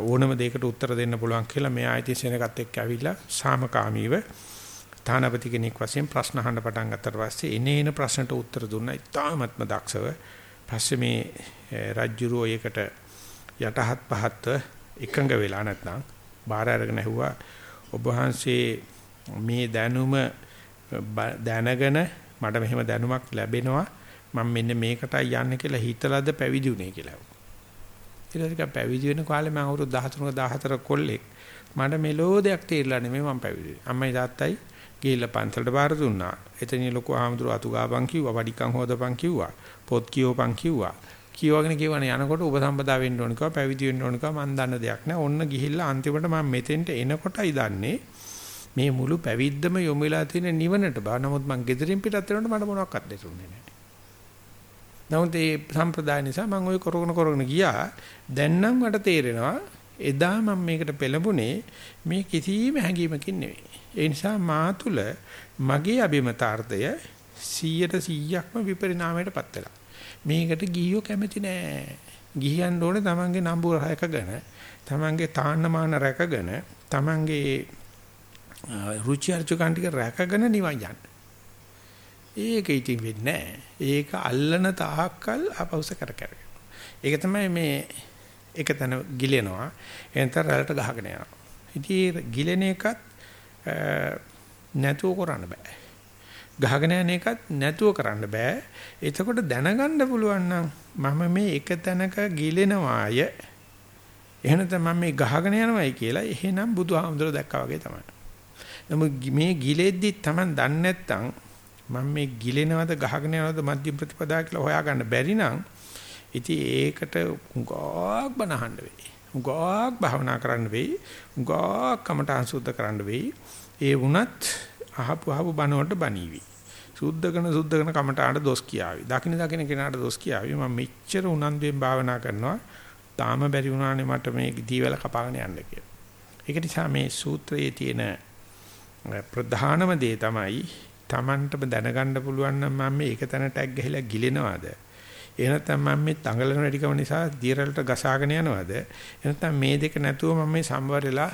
ඕනම දෙයකට උත්තර දෙන්න පුළුවන් කියලා මෙයා ඉතින් සෙනගත් එක්ක ඇවිල්ලා සාමකාමීව තානාපති කෙනෙක් වශයෙන් ප්‍රශ්න අහන්න පටන් ගත්තට පස්සේ එනේන ප්‍රශ්නට උත්තර දුන්නා. ඉතාමත්ම දක්ෂව. පස්සේ මේ රජ්ජුරෝ ඒකට යටහත් පහත්ව එකඟ වෙලා නැත්නම් බාර අරගෙන ඇහුවා ඔබ වහන්සේ මේ දැනුම දැනගෙන මට මෙහෙම දැනුමක් ලැබෙනවා මම මෙන්න මේකටයි යන්නේ කියලා හිතලාද පැවිදි වුනේ කියලා. ඊට පස්සේ පැවිදි වෙන කාලේ මම අවුරුදු 13 14 කොල්ලෙක් මට මෙලෝ දෙයක් තේරිලා නෙමෙයි මම පැවිදි වෙන්නේ. අම්මයි තාත්තයි ගිහිල්ලා පන්සලට බාර දුන්නා. එතනින් ලොකු ආමතුරු අතු ගාපන් කිව්වා, වඩිකම් හොදපන් කිව්වා, පොත් කියවපන් කිව්වා. කියවගෙන කියවන යනකොට උපසම්පදා වෙන්න ඕන කිව්වා පැවිදි වෙන්න ඕන කිව්වා මම දන්න දෙයක් නෑ ඔන්න ගිහිල්ලා අන්තිමට මම මෙතෙන්ට එනකොටයි දන්නේ මේ මුළු පැවිද්දම යොමු වෙලා තියෙන නිවනට බා නමුත් මං ගෙදරින් පිටත් වෙනකොට මට මොනවක්වත් දෙතුන්නේ නෑ නමුත් ඒ සම්ප්‍රදාය නිසා මම ওই කරගෙන කරගෙන ගියා දැන් නම් මට තේරෙනවා එදා මම මේකට පෙළඹුණේ මේ කිසිම හැඟීමකින් නෙවෙයි. ඒ නිසා මා තුල මගේ අභිමතාර්ථය 100%ක්ම විපරිණාමයටපත් වෙලා. මේකට ගිහියෝ කැමති නෑ. ගිහියන් ඕනේ තමන්ගේ නම්බු රැකගෙන, තමන්ගේ තාන්නමාන රැකගෙන, තමන්ගේ රුචි අරුචිකන් ටික රැකගෙන නිවන් යන්න. ඒක ඉතින් වෙන්නේ නෑ. ඒක අල්ලන තාක්කල් අපවුස කර කර. ඒක තමයි මේ එක තැන ගිලෙනවා එතන රැළට ගහගෙන යනවා. ඉතින් ගිලෙන එකත් නැතුව කරන්න බෑ. ගහගෙන යන එකත් නැතුව කරන්න බෑ. එතකොට දැනගන්න පුළුවන් නම් මම මේ එක තැනක ගිලෙනවාය. එහෙනම් මම මේ ගහගෙන යනවායි කියලා එහෙනම් බුදුහාමුදුර දැක්කා වගේ තමයි. නමුත් මේ ගිලෙද්දි Taman දන්නේ නැත්නම් මම මේ ගිලෙනවද ගහගෙන යනවද මධ්‍යම ප්‍රතිපදා කියලා හොයාගන්න බැරි නම් ඉතින් ඒකට උගාක් බනහන්න වෙයි. උගාක් භවනා කරන්න වෙයි. උගාක් කමඨං සුද්ධ කරන්න වෙයි. ඒ වුණත් අහපු අහපු බනවලට බනීවි. සුද්ධ කරන සුද්ධ කරන කමඨාට දොස් කියාවි. දකින්න දකින්න කෙනාට දොස් කියාවි. මම මෙච්චර උනන්දුවෙන් භාවනා කරනවා. තාම බැරි වුණානේ මට මේ දීවල කපාගෙන යන්න කියලා. ඒක නිසා මේ සූත්‍රයේ තියෙන ප්‍රධානම දේ තමයි Tamanටම දැනගන්න පුළුවන් නම් මම මේ එක තැන ටැග් ගහලා ගිලෙනවද? එහෙනම් මම මේ තංගලන වැඩිකම නිසා දියරලට ගසාගෙන යනවද? එහෙනම් මේ දෙක නැතුව මම මේ සම්වරලා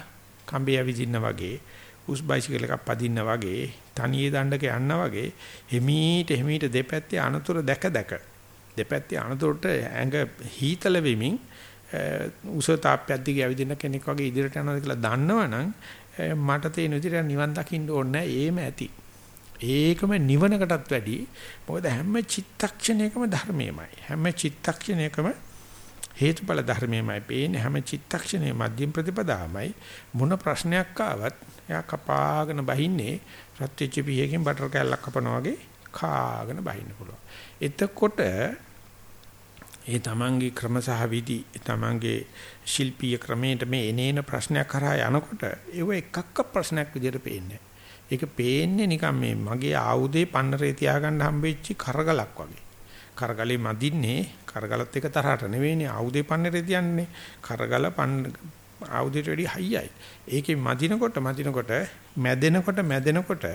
කම්බිය විදින්න වගේ උස් බයිසිකල් එකක් පදින්න වගේ තනියේ දණ්ඩක යන්න වගේ හිමීට හිමීට දෙපැත්තේ අනතුරු දැක දැක දෙපැත්තේ අනතුරට ඇඟ හීතල වෙමින් උස තාප්පයක් දිගේ ඇවිදින කෙනෙක් වගේ ඉදිරියට යනවා කියලා දන්නවනම් මට තේන විදිහට නිවන් දකින්න ඕනේ නැහැ ඒම ඇති. ඒකම නිවනකටත් වැඩි. මොකද හැම චිත්තක්ෂණයකම ධර්මයමයි. හැම චිත්තක්ෂණයකම හේතුඵල ධර්මයමයි පේන්නේ. හැම චිත්තක්ෂණයේ මධ්‍යම ප්‍රතිපදාමයි මොන ප්‍රශ්නයක් ආවත් එයා කපාගෙන බහින්නේ රත්විච්ච පිහකින් බටර් කෑල්ලක් කපනවා වගේ කාගෙන බහින්න පුළුවන්. එතකොට ඒ තමන්ගේ ක්‍රම සහ විදි තමන්ගේ ශිල්පීය ක්‍රමයට මේ එනේන ප්‍රශ්නයක් කරා යනකොට ඒව එකක්ක ප්‍රශ්නයක් විදිහට පේන්නේ ඒක පේන්නේ නිකන් මේ මගේ ආයුධේ පන්නරේ තියාගන්න හම්බෙච්ච කරගලක් වගේ. කරගලේ මදින්නේ කරගලත් එක තරහට නෙවෙයිනේ ආයුධේ පන්නරේ තියන්නේ. කරගල පන්න ආයුධයට වැඩි හයියයි. ඒකේ මදිනකොට මදිනකොට මැදෙනකොට මැදෙනකොට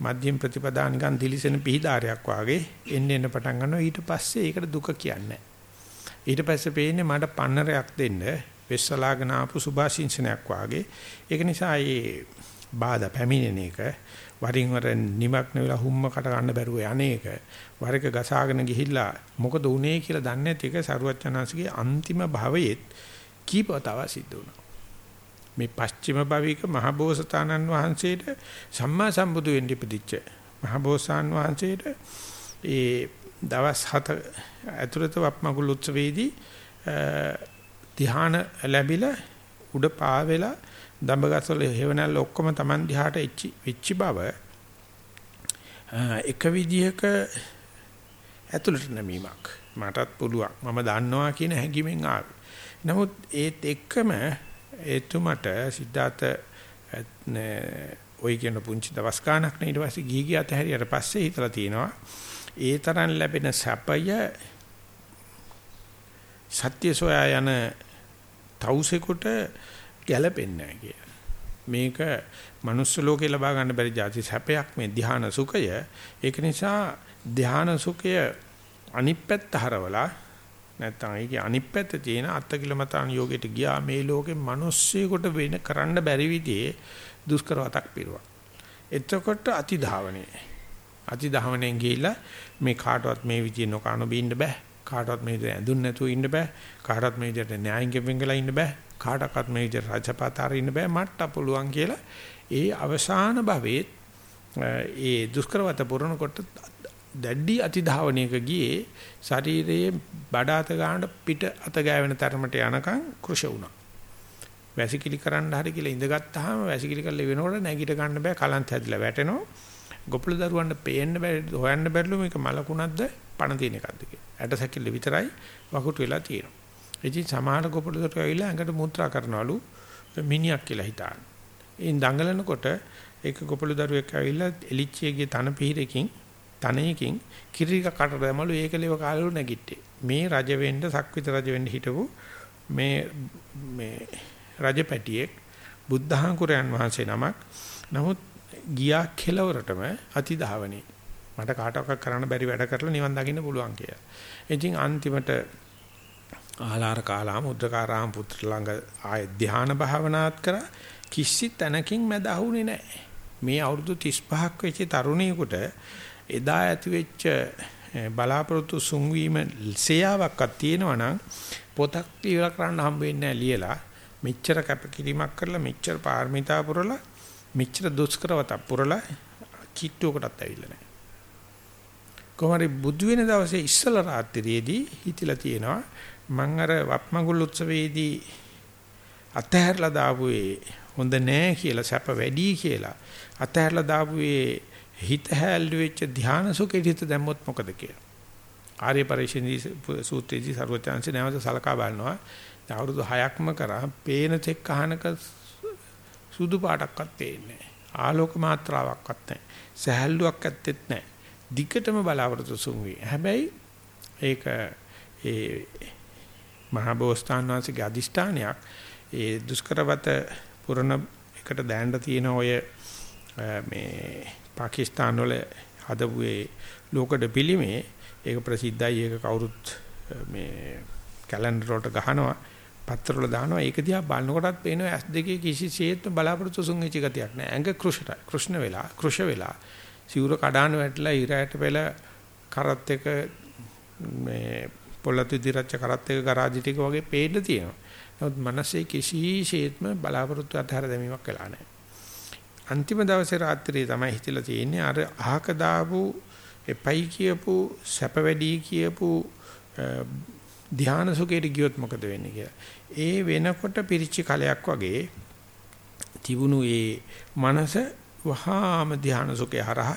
මධ්‍යම ප්‍රතිපදා නිකන් දිලිසෙන පිහිදාරයක් වාගේ එන්න එන්න පටන් ගන්නවා ඊට පස්සේ ඒකට දුක කියන්නේ ඊට පස්සේ පේන්නේ මට පන්නරයක් දෙන්න වෙස්සලාගෙන ආපු සුභාශිංසනයක් වාගේ ඒක නිසා මේ බාධා පැමිණෙන එක වරින් වර නිමක් නෙවෙලා හුම්ම කට ගන්න බැරුව යන්නේක වර එක ගසාගෙන ගිහිල්ලා මොකද උනේ කියලා දන්නේ නැති එක සරුවච්චනාංශගේ අන්තිම භවයේත් කීපවතාව සිද්ධ වුණා. මේ පස්චිම භවික මහබෝසතාණන් වහන්සේට සම්මා සම්බුදු වෙන්න ඉපදිච්ච මහබෝසතාණන් වහන්සේට ඒ දවස් 7 ඇතුළත වප්මගුල් උත්සවයේදී ධ්‍යාන ලැබිලා උඩ පාවෙලා දඹගස්වල හේවණල් ඔක්කොම Taman දිහාට එච්චි වෙච්චි බව එක විදිහක ඇතුළට නැමීමක්. මටත් පුළුවන්. මම දන්නවා කියන හැඟීමෙන් ආවේ. නමුත් ඒත් එක්කම එතුමට සිද්ධාර්ථ ඔය කියන පුංචි දවස් ගානක් නේ ඊට පස්සේ ගිහි ගියත් හැරියට පස්සේ හිතලා තිනවා ඒ තරම් ලැබෙන සැපය සත්‍ය සොයා යන තවුසෙකුට ගැළපෙන්නේ නැහැ කියලා. මේක manuss ලෝකේ ලබා ගන්න බැරි જાති සැපයක් මේ ධ්‍යාන සුඛය. ඒක නිසා ධ්‍යාන සුඛය අනිත් පැත්ත හරවලා නැත්තම් ඒකේ අනිත් පැත්ත තියෙන අත්කිලමතාන යෝගයට ගියා මේ ලෝකේ මිනිස්සෙකුට වෙන කරන්න බැරි විදිහේ දුෂ්කරවතක් පිරුවා. එතකොට අතිධාවනේ. අතිධාවනෙන් ගිහිල්ලා මේ කාටවත් මේ විදිහේ නොකano බින්න බෑ. කාටවත් මේ විදිහට ඇඳුන් නැතුව ඉන්න බෑ. කාටවත් මේ විදිහට න්‍යායින් ගෙවෙන්ගලා ඉන්න බෑ. කාටවත් මේ විදිහට රජපතාර ඉන්න බෑ. මට පුළුවන් කියලා ඒ අවසාන භවයේ ඒ දුෂ්කරවත පුරනකොට දැඩි අතිධාවනයක ගියේ ශරීරයේ බඩ අත ගන්නට පිට අත ගෑවෙන තරමට යනකම් කෘෂ වුණා. වැසිකිලි කරන්න හරි කියලා ඉඳගත්තාම වැසිකිලි කරලා වෙනකොට නැගිට ගන්න බෑ කලන්ත හැදිලා වැටෙනවා. ගොපළු දරුවන්ට පේන්න බැරි හොයන්න බැරිලු මේක මලකුණක්ද පණ තියෙන එකක්ද කියලා. ඇට සැකිල්ල විතරයි වකුටු වෙලා තියෙනවා. ඉතින් සමහර ගොපළු දරුවෝ ඇවිල්ලා ඇඟට මුත්‍රා කරනවලු මිනිහක් කියලා හිතාන. ඉන් දඟලනකොට ඒක ගොපළු දරුවෙක් ඇවිල්ලා එලිච්චියගේ තන පිහිරකින් තනයකින් කිරික කට දැමලු ඒකලේව කාලවල නැගිට්ටේ. මේ රජ වෙන්න සක්විත රජ වෙන්න හිටපු මේ මේ රජපැටියෙක් බුද්ධහංකුරයන් වහන්සේ නමක්. නමුත් ගියා කෙලවරටම අතිධාවනේ. මට කාටවත් කරන්න බැරි වැඩ කරලා නිවන් දකින්න පුළුවන් කියලා. ඉතින් අන්තිමට ආලාර කාලාම උද්දකාරාම පුත්‍ර ළඟ ආය ධ්‍යාන භාවනාත් කරා කිසි තැනකින් මැද අහුනේ නැහැ. මේ අවුරුදු 35ක් වෙච්ච තරුණයෙකුට එදා ඇති වෙච්ච බලාපොරොත්තු සුන්වීම සේයාවක්වත් තියෙනවා නම් පොතක් ලියලා කරන්න හම්බ වෙන්නේ ලියලා මෙච්චර කැපකිරීමක් කරලා මෙච්චර පාරමිතා පුරලා මෙච්චර දුෂ්කරවත පුරලා කිට්ටුවකටත් ඇවිල්ලා නැහැ. කොහමරි බුදු වෙන දවසේ ඉස්සල රාත්‍රියේදී හිතිලා තියෙනවා මම අර වප්මගුල් උත්සවයේදී අතහැරලා දාපුවේ හොඳ නෑ කියලා සැප වැඩි කියලා අතහැරලා දාපුවේ හිත හැල්ලු වෙච්ච ධානා සුඛේ හිත දැම්මොත් මොකද කියලා. ආර්ය පරිශ්‍රණී සූත්‍රයේදී ਸਰවඥාන්සේ නැවත සලකා බලනවා. අවුරුදු 6ක්ම කරා පේන තෙක් අහනක සුදු පාටක්වත් පේන්නේ නැහැ. ආලෝක මාත්‍රාවක්වත් නැහැ. සහැල්ලුවක් ඇත්තෙත් නැහැ. දිගටම බලාවරතු සුන්වි. හැබැයි ඒක ඒ මහා බෝසතාන් වහන්සේගේ අදිෂ්ඨානයක් ඒ දුෂ්කරවත පුරණ එකට දැනට තියෙන ඔය මේ පාකිස්තාන වල හදපු ඒ ලෝකඩ පිළිමේ ඒක ප්‍රසිද්ධයි ඒක කවුරුත් මේ කැලෙන්ඩර් වලට ගහනවා පත්‍ර වල දානවා. ඒක දිහා බලනකොටත් පේනවා ඇස් දෙකේ කිසිසේත්ම බලාපොරොත්තු සුන් වෙච්ච ගතියක් නැහැ ඇඟ කෘෂ්ණ කෘෂ්ණ වෙලා කෘෂ වෙලා. සිවුර කඩාන වැටලා ඉරයට පෙළ කරත් එක මේ පොළතු දිරච්ච කරත් එක කරාජි ටික වගේ පේන්න තියෙනවා. නමුත් මනසේ කිසිසේත්ම බලාපොරොත්තු අධහර දැමීමක් වෙලා නැහැ. අන්තිම දවසේ රාත්‍රියේ තමයි හිතලා තියෙන්නේ අර අහක දාපු එපයි කියපු සැප වැඩි කියපු ධානා සුඛයට ගියොත් මොකද වෙන්නේ කියලා. ඒ වෙනකොට පිරිච්ච කලයක් වගේ තිබුණු ඒ මනස වහාම ධානා සුඛය හරහා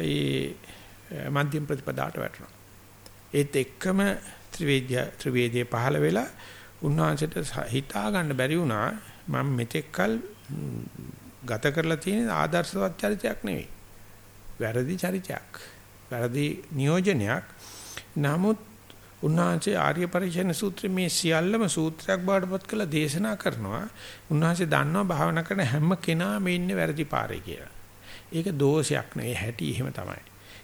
ඒ මධ්‍යම ප්‍රතිපදාට වැටෙනවා. ඒත් එක්කම ත්‍රිවේද්‍ය ත්‍රිවේදයේ පහළ වෙලා උන්වහන්සේට හිතා ගන්න බැරි වුණා මම මෙතෙක්කල් ගත කරලා තියෙන ආදර්ශවත් චරිතයක් නෙවෙයි. වැරදි චරිතයක්. වැරදි නියෝජනයක්. නමුත් උන්වහන්සේ ආර්ය පරිශන සූත්‍රයේ මේ සියල්ලම සූත්‍රයක් බාටපත් කළා දේශනා කරනවා. උන්වහන්සේ දන්නවා භාවනා කරන හැම කෙනාම ඉන්නේ වැරදි පාරේ කියලා. ඒක දෝෂයක් නෙවෙයි හැටි එහෙම තමයි.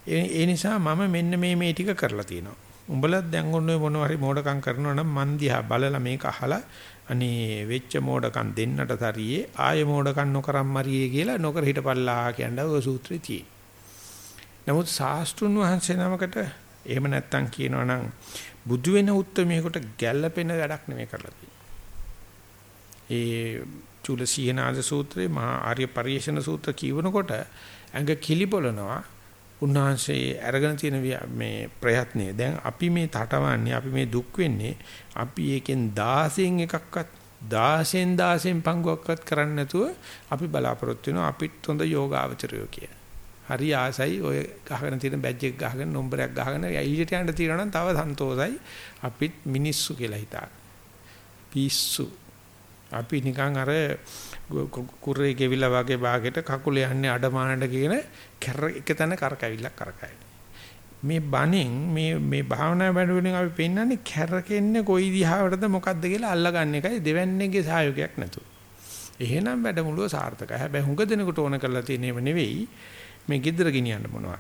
ඒ නිසා මම මෙන්න මේ මේ ටික කරලා තියෙනවා. උඹලත් දැන් ඔන්න ඔය මොනවා හරි මෝඩකම් කරනවා නම් මන් දිහා බලලා මේක අහලා අනේ වෙච්ච මෝඩකම් දෙන්නට තරියේ ආය මෝඩකම් නොකරම් මරියේ කියලා නොකර හිටපල්ලා කියනවා ඔය සූත්‍රයේ තියෙන. නමුත් ශාස්ත්‍රුන් වහන්සේ නමකට එහෙම නැත්තම් කියනවා නම් බුදු වෙන උත්මයකට ගැළපෙන වැඩක් නෙමෙයි කරලා තියෙන්නේ. ඒ චුලසීනාද සූත්‍රයේ මහා ආර්ය පරිශන සූත්‍ර කියවනකොට ඇඟ කිලිපොළනවා උන්වහන්සේ අරගෙන තියෙන මේ ප්‍රයත්නය දැන් අපි මේ තටවන්නේ අපි මේ දුක් වෙන්නේ අපි ඒකෙන් 16න් එකක්වත් 16න් 16න් පංගුවක්වත් කරන්නේ නැතුව අපි බලාපොරොත්තු වෙනවා අපිත් හොඳ යෝගාවචරයෝ කිය. හරි ආසයි ඔය ගහගෙන තියෙන බැජ් එක ගහගෙන නම්බරයක් ගහගෙන ඊට යන්න තියෙනවා නම් තව සන්තෝසයි අපිත් මිනිස්සු කියලා හිතා. පිස්සු. අපි නිකන් අර කුරේ ගෙවිලා වගේ භාගයට කකුල යන්නේ අඩමානට කියන කර එක තැන කරකැවිල්ලක් කරකැයි. මේ බණෙන් මේ මේ භාවනා වැඩවලින් අපි පෙන්වන්නේ කැරකෙන්නේ කොයි දිහාවටද මොකද්ද කියලා අල්ලගන්න එකයි දෙවන්නේගේ සහයෝගයක් නැතුව. එහෙනම් වැඩමුළුව සාර්ථකයි. හැබැයි හුඟ දෙනෙකුට ඕන කරලා තියෙනේම නෙවෙයි මේ gedara ගෙනියන්න මොනවා.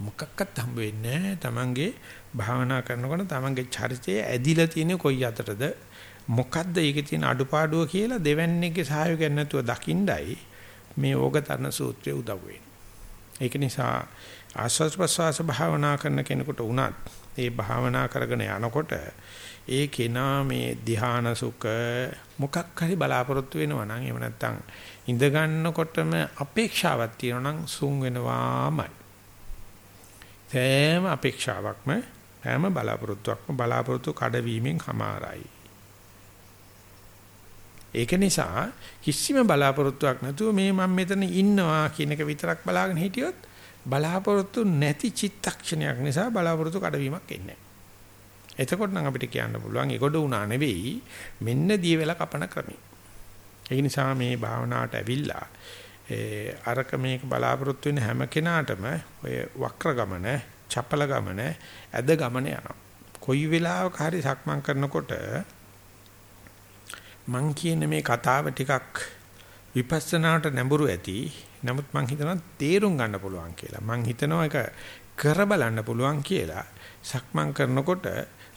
මොකක්වත් හම්බ වෙන්නේ නැහැ. Tamange භාවනා කරනකොට Tamange චරිතය ඇදිලා තියෙන්නේ කොයි අතරද මොකද්ද ඒකේ තියෙන අඩුපාඩුව කියලා දෙවන්නේගේ සහයෝගයක් නැතුව දකින්නයි මේ ඕගතරණ සූත්‍රය උදව් ඒක නිසා ආස්වාද ප්‍රසවාස භාවනා කරන කෙනෙකුට උනත් ඒ භාවනා කරගෙන යනකොට ඒ කෙනා මේ ධ්‍යාන සුඛ මොකක් හරි බලාපොරොත්තු වෙනවා නම් එහෙම නැත්නම් ඉඳ ගන්නකොටම අපේක්ෂාවක් තියෙනවා නම් සුන් වෙනවාමයි. හැම අපේක්ෂාවක්ම හැම බලාපොරොත්තුවක්ම බලාපොරොත්තු කඩවීමෙන් හමාරයි. ඒක නිසා කිසිම බලාපොරොත්තුවක් නැතුව මේ මම මෙතන ඉන්නවා කියන එක විතරක් බලාගෙන හිටියොත් බලාපොරොත්තු නැති චිත්තක්ෂණයක් නිසා බලාපොරොත්තු කඩවීමක් එන්නේ එතකොට නම් අපිට කියන්න පුළුවන් ඒකඩ උනා නෙවෙයි මෙන්න දී වෙලා කපන ක්‍රමය. ඒ නිසා මේ භාවනාවට ඇවිල්ලා ඒ අරක මේක බලාපොරොත්තු වෙන හැම කෙනාටම ඔය වක්‍ර ගමන, චපල ගමන, ඇද ගමන යනවා. කොයි වෙලාවක හරි සක්මන් කරනකොට මං කියන මේ කතාව ටිකක් විපස්සනාට නැඹුරු ඇති. නමුත් මං හිතනවා තේරුම් ගන්න පුළුවන් කියලා. මං හිතනවා ඒක කර බලන්න පුළුවන් කියලා. සක්මන් කරනකොට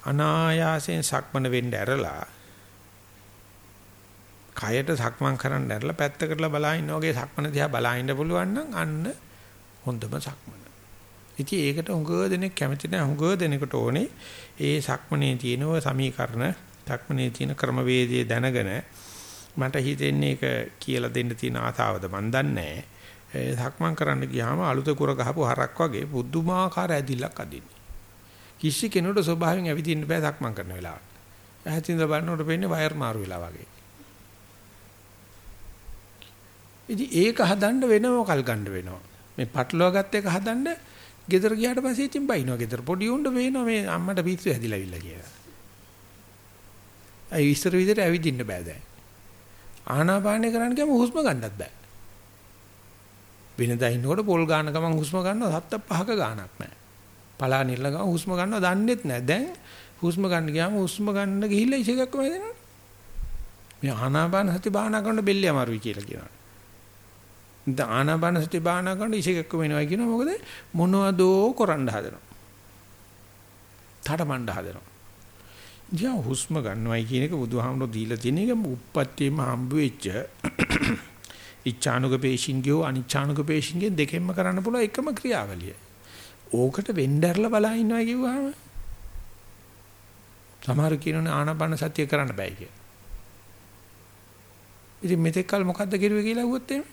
අනායාසයෙන් සක්මන වෙන්න ඇරලා කයට සක්මන් කරන්න ඇරලා පැත්තකටලා බලා ඉන්න වගේ සක්මන දිහා බලා ඉන්න පුළුවන් නම් අන්න හොඳම සක්මන. ඉතින් ඒකට හුඟ දෙනෙක් කැමති නැහැ හුඟ දෙනෙකුට ඕනේ ඒ සක්මනේ තියෙනව සමීකරණ සක්මනේ තියෙන ක්‍රමවේදය දැනගෙන මට හිතෙන්නේ ඒක කියලා දෙන්න තියෙන ආතාවද මන් දන්නේ නැහැ. සක්මන් කරන්න ගියාම අලුත කුර ගහපු හරක් වගේ බුද්ධමාකාර ඇදිල්ලක් අදින්නේ. කිසි කෙනෙකුට ස්වභාවයෙන් ඇවිදින්න බෑ සක්මන් කරන වෙලාවට. ඈතින්ද බලනකොට පේන්නේ වයර් මාරු වෙලා වගේ. ඉතින් ඒක හදන්න වෙනම කල් ගන්න වෙනවා. මේ පටලවා ගත්ත එක හදන්න ගෙදර ගියාට පස්සේ ඉතින් බයිනවා ගෙදර පොඩි උණ්ඩ වෙනවා මේ අම්මට පිස්සු හැදිලා ඉවිල්ලා කියලා. අයි ඉස්සර විදිහට ඇවිදින්න බෑ දැන්. ආනාපානය කරන්න ගියාම හුස්ම ගන්නත් බෑ. වෙනදා ඉන්නකොට පොල් ගාන ගමන් හුස්ම ගන්නවා හත්ත පහක ගානක් නෑ. පලා නිල්ල ගමන් හුස්ම ගන්නවා දන්නෙත් නෑ. දැන් හුස්ම ගන්න ගියාම හුස්ම ගන්න ගිහිල්ලා ඉසේකක්ම හැදෙනවා. මේ ආනාපාන සති භාවනා කරනකොට බෙල්ල අමාරුයි කියලා කියනවා. දැන් ආනාපාන සති භාවනා කරනකොට ඉසේකක්ම වෙනවා කියනවා මොකද මොනවදෝ කරන්න හදනවා. තාඩමණ්ඩ හදනවා. දිහා හුස්ම ගන්නවයි කියන එක බුදුහාමුදුරුවෝ දීලා තියෙන එක උප්පත්තියම හම්බ වෙච්ච ඉච්ඡානුක පේශින්ගේ අනිච්ඡානුක පේශින්ගේ දෙකෙන්ම කරන්න පුළුවන් එකම ක්‍රියාවලිය. ඕකට වෙnderලා බලා ඉන්නවා කිව්වහම සමහර කියනෝනේ ආනාපාන සතිය කරන්න බෑ කියලා. ඉතින් මෙතෙක් කල මොකද්ද කිරුවේ කියලා අහුවොත් එimhe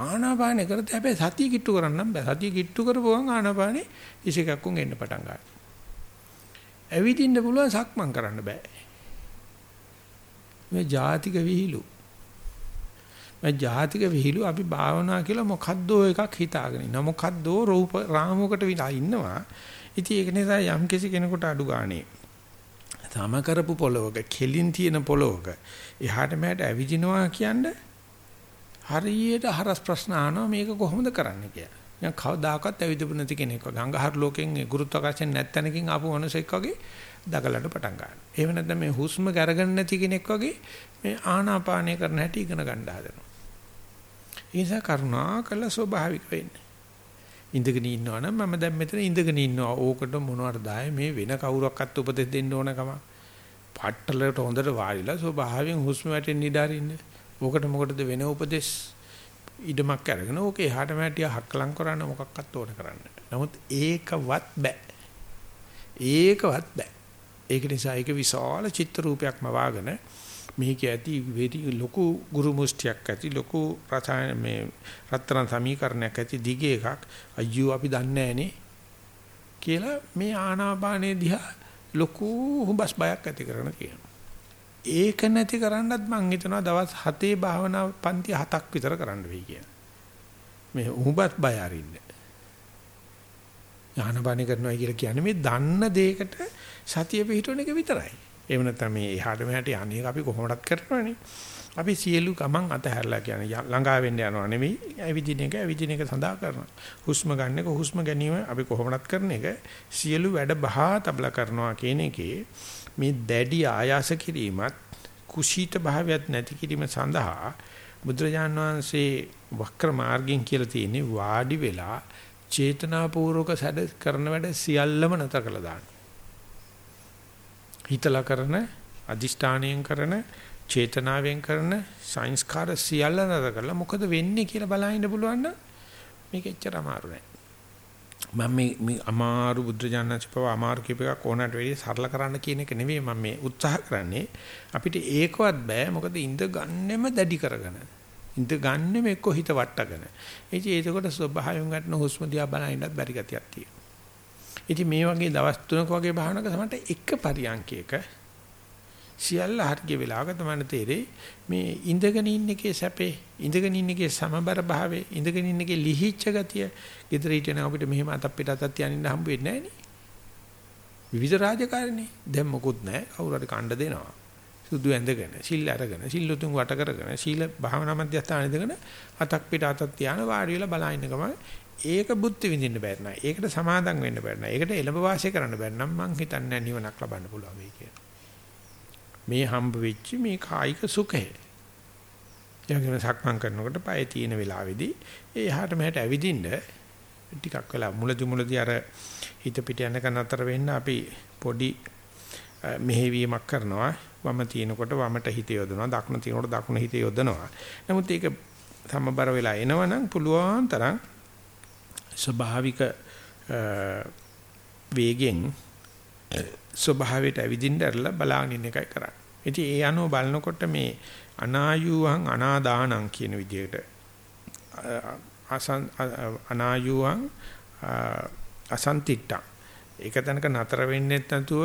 ආනාපානේ කරත් හැබැයි සතිය කිට්ටු කරන්නම් බෑ. සතිය කිට්ටු කරපුවම ආනාපානේ ඉසිකක්කුන් එන්න පටන් ගන්නවා. ඇවිදින්න පුළුවන් සක්මන් කරන්න බෑ. මේ ජාතික විහිළු. මේ ජාතික විහිළු අපි භාවනා කියලා මොකද්දෝ එකක් හිතාගෙන ඉන්න. මොකද්දෝ රූප රාමුවකට විලා ඉන්නවා. ඉතින් ඒක නිසා යම් කිසි කෙනෙකුට අඩු ගානේ තම කරපු පොළොවක කෙලින් තියෙන පොළොවක එහාට මෙහාට ඇවිදිනවා කියන්නේ හරියට හරස් ප්‍රශ්න අහනවා මේක කොහොමද කරන්න කියලා. නිකන් කවදාකවත් ඇවිදපු නැති කෙනෙක් වගේ අඟහරු ලෝකෙන් ගුරුත්වාකර්ෂණ නැත්තනකින් ආපු මනුස්සෙක් වගේ දගලන්න පටන් ගන්නවා. එහෙම නැත්නම් මේ හුස්ම ගරගන්න නැති කෙනෙක් වගේ මේ ආනාපානය කරන හැටි ඉගෙන ගන්න හදනවා. ඒ නිසා කරුණා කළ ස්වභාවික වෙන්නේ. ඉඳගෙන ඉන්නවනම් මම දැන් මෙතන ඉඳගෙන ඉන්නවා. ඕකට මොනවද දාය මේ වෙන කවුරක්වත් උපදෙස් දෙන්න ඕන කම. පට්ටලට හොඳට වාරිලා ස්වභාවයෙන් හුස්ම වැටෙන්න ඉඩ අරින්න. ඕකට මොකටද වෙන උපදෙස් ඉඩමක් අරගෙන ඕකේ එහාට මෑටිය හක්කලම් කරන්න මොකක්වත් ඕන කරන්න. නමුත් ඒකවත් බෑ. ඒකවත් බෑ. ඒක නිසා ඒක විශාල චිත්ත රූපයක්ම වාගෙන මේක ඇති වෙරි ලොකු ගුරු මුස්තියක් ඇති ලොකු රසායන මේ රත්තරන් සමීකරණයක් ඇති දිගේ එකක් අයියෝ අපි දන්නේ නැහනේ කියලා මේ ආනාපානේ දිහා ලොකු හුඹස් බයක් ඇති කරන කියනවා. ඒක නැති කරන්නත් මං හිතනවා දවස් 7 භාවනා පන්ති 7ක් විතර කරන්න වෙයි කියලා. මේ උඹත් බය අරින්න. ඥානබණි කරනවා කියලා කියන්නේ මේ දන්න දෙයකට සතිය පිහිටවන එක විතරයි. එහෙම නැත්නම් මේ එහාට මෙහාට යන්නේ අපි කොහොමදත් කරනවනේ. අපි සියලු ගමන් අතහැරලා කියන්නේ ළඟා වෙන්න යනවා නෙවෙයි. ඇවිදින එක ඇවිදින එක සඳහා කරනවා. හුස්ම ගන්න එක හුස්ම ගැනීම අපි කොහොමදත් කරන එක සියලු වැඩ බහා තබලා කරනවා කියන එකේ මේ දැඩි ආයාස කිරීමත් කුසීත භාවයත් නැති කිරීම සඳහා බුදුරජාන් වහන්සේ වක්‍ර මාර්ගයෙන් කියලා තියෙන්නේ වාඩි වෙලා චේතනාපූර්වක සැද කරන වැඩ සියල්ලම නැතර කළා දාන්න. හිතලා කරන අදිෂ්ඨානයෙන් කරන චේතනාවෙන් කරන සංස්කාර සියල්ල නැතර කළා මොකද වෙන්නේ කියලා බලහින්න පුළුවන් නම් මේක එච්චර අමාරු නෑ. මම මේ මේ අමාරු බුද්ධ ඥානචපව අමාරු කීප එකක් ඕනට වැඩිය සරල කරන්න කියන එක නෙවෙයි මම මේ උත්සාහ කරන්නේ. අපිට ඒකවත් බෑ. මොකද ඉඳ ගන්නෙම දැඩි කරගෙන. ඉඳ ගන්නෙම එක්ක හිත වට්ටගෙන. ඉතින් ඒකකොට ස්වභාවයෙන් ගන්න හුස්ම දිහා බලනින්නත් බැරි ගතියක් තියෙනවා. ඉතින් මේ වගේ දවස් තුනක වගේ භාවනක තමයි එක පරියන්කයක සියල්ල හරිය වෙලාවක තමයි තේරෙයි මේ ඉඳගෙන ඉන්න එකේ සැපේ ඉඳගෙන ඉන්න එකේ සමබර භාවයේ ඉඳගෙන ඉන්න එකේ ලිහිච්ඡ ගතිය gedara හිටියන අපිට මෙහෙම අතක් පිට අතක් තියනින්න හම්බ වෙන්නේ නැහැ නේ විවිධ රාජකාරිනේ දැන් මොකුත් නැහැ කවුරු හරි කණ්ඩ දෙනවා සුදු ඇඳගෙන සිල් අරගෙන සිල්ලුතුන් වට කරගෙන සීල භාවනා මධ්‍යස්ථාන ඉඳගෙන අතක් පිට අතක් තියාන වාඩි වෙලා බලා ඉන්න ගමන් ඒක බුද්ධ විඳින්න බැරි නෑ. ඒකට සමාදම් වෙන්න බැරි නෑ. ඒකට එළඹ වාසය කරන්න බැරි නම් මං හිතන්නේ නිවනක් ලබන්න පුළුවන් වෙයි කියලා. මේ හම්බ වෙච්ච මේ කායික සුඛය. යගෙන සක්මන් කරනකොට පය තියෙන වෙලාවේදී ඒ එහාට මෙහාට ඇවිදින්න ටිකක් වෙලා මුලදි මුලදි අර හිත පිට යනකන් අතර වෙන්න අපි පොඩි මෙහෙවීමක් කරනවා. වම තිනකොට වමට හිත යොදනවා. දකුණ තිනකොට දකුණ හිත යොදනවා. නමුත් ඒක සමබර වෙලා එනවනම් පුළුවන් තරම් ස්වභාවික වේගෙන් ස්වභාවයට ඇවිදින්න ඇරලා බලාගෙන ඉන්න එකයි කරන්නේ. ඉතින් ඒ අනුව බලනකොට මේ අනායුහං අනාදානං කියන විදිහට අසන් අනායුහං අසන්තිට්ඨ ඒක තැනක නතර වෙන්නේ නැතුව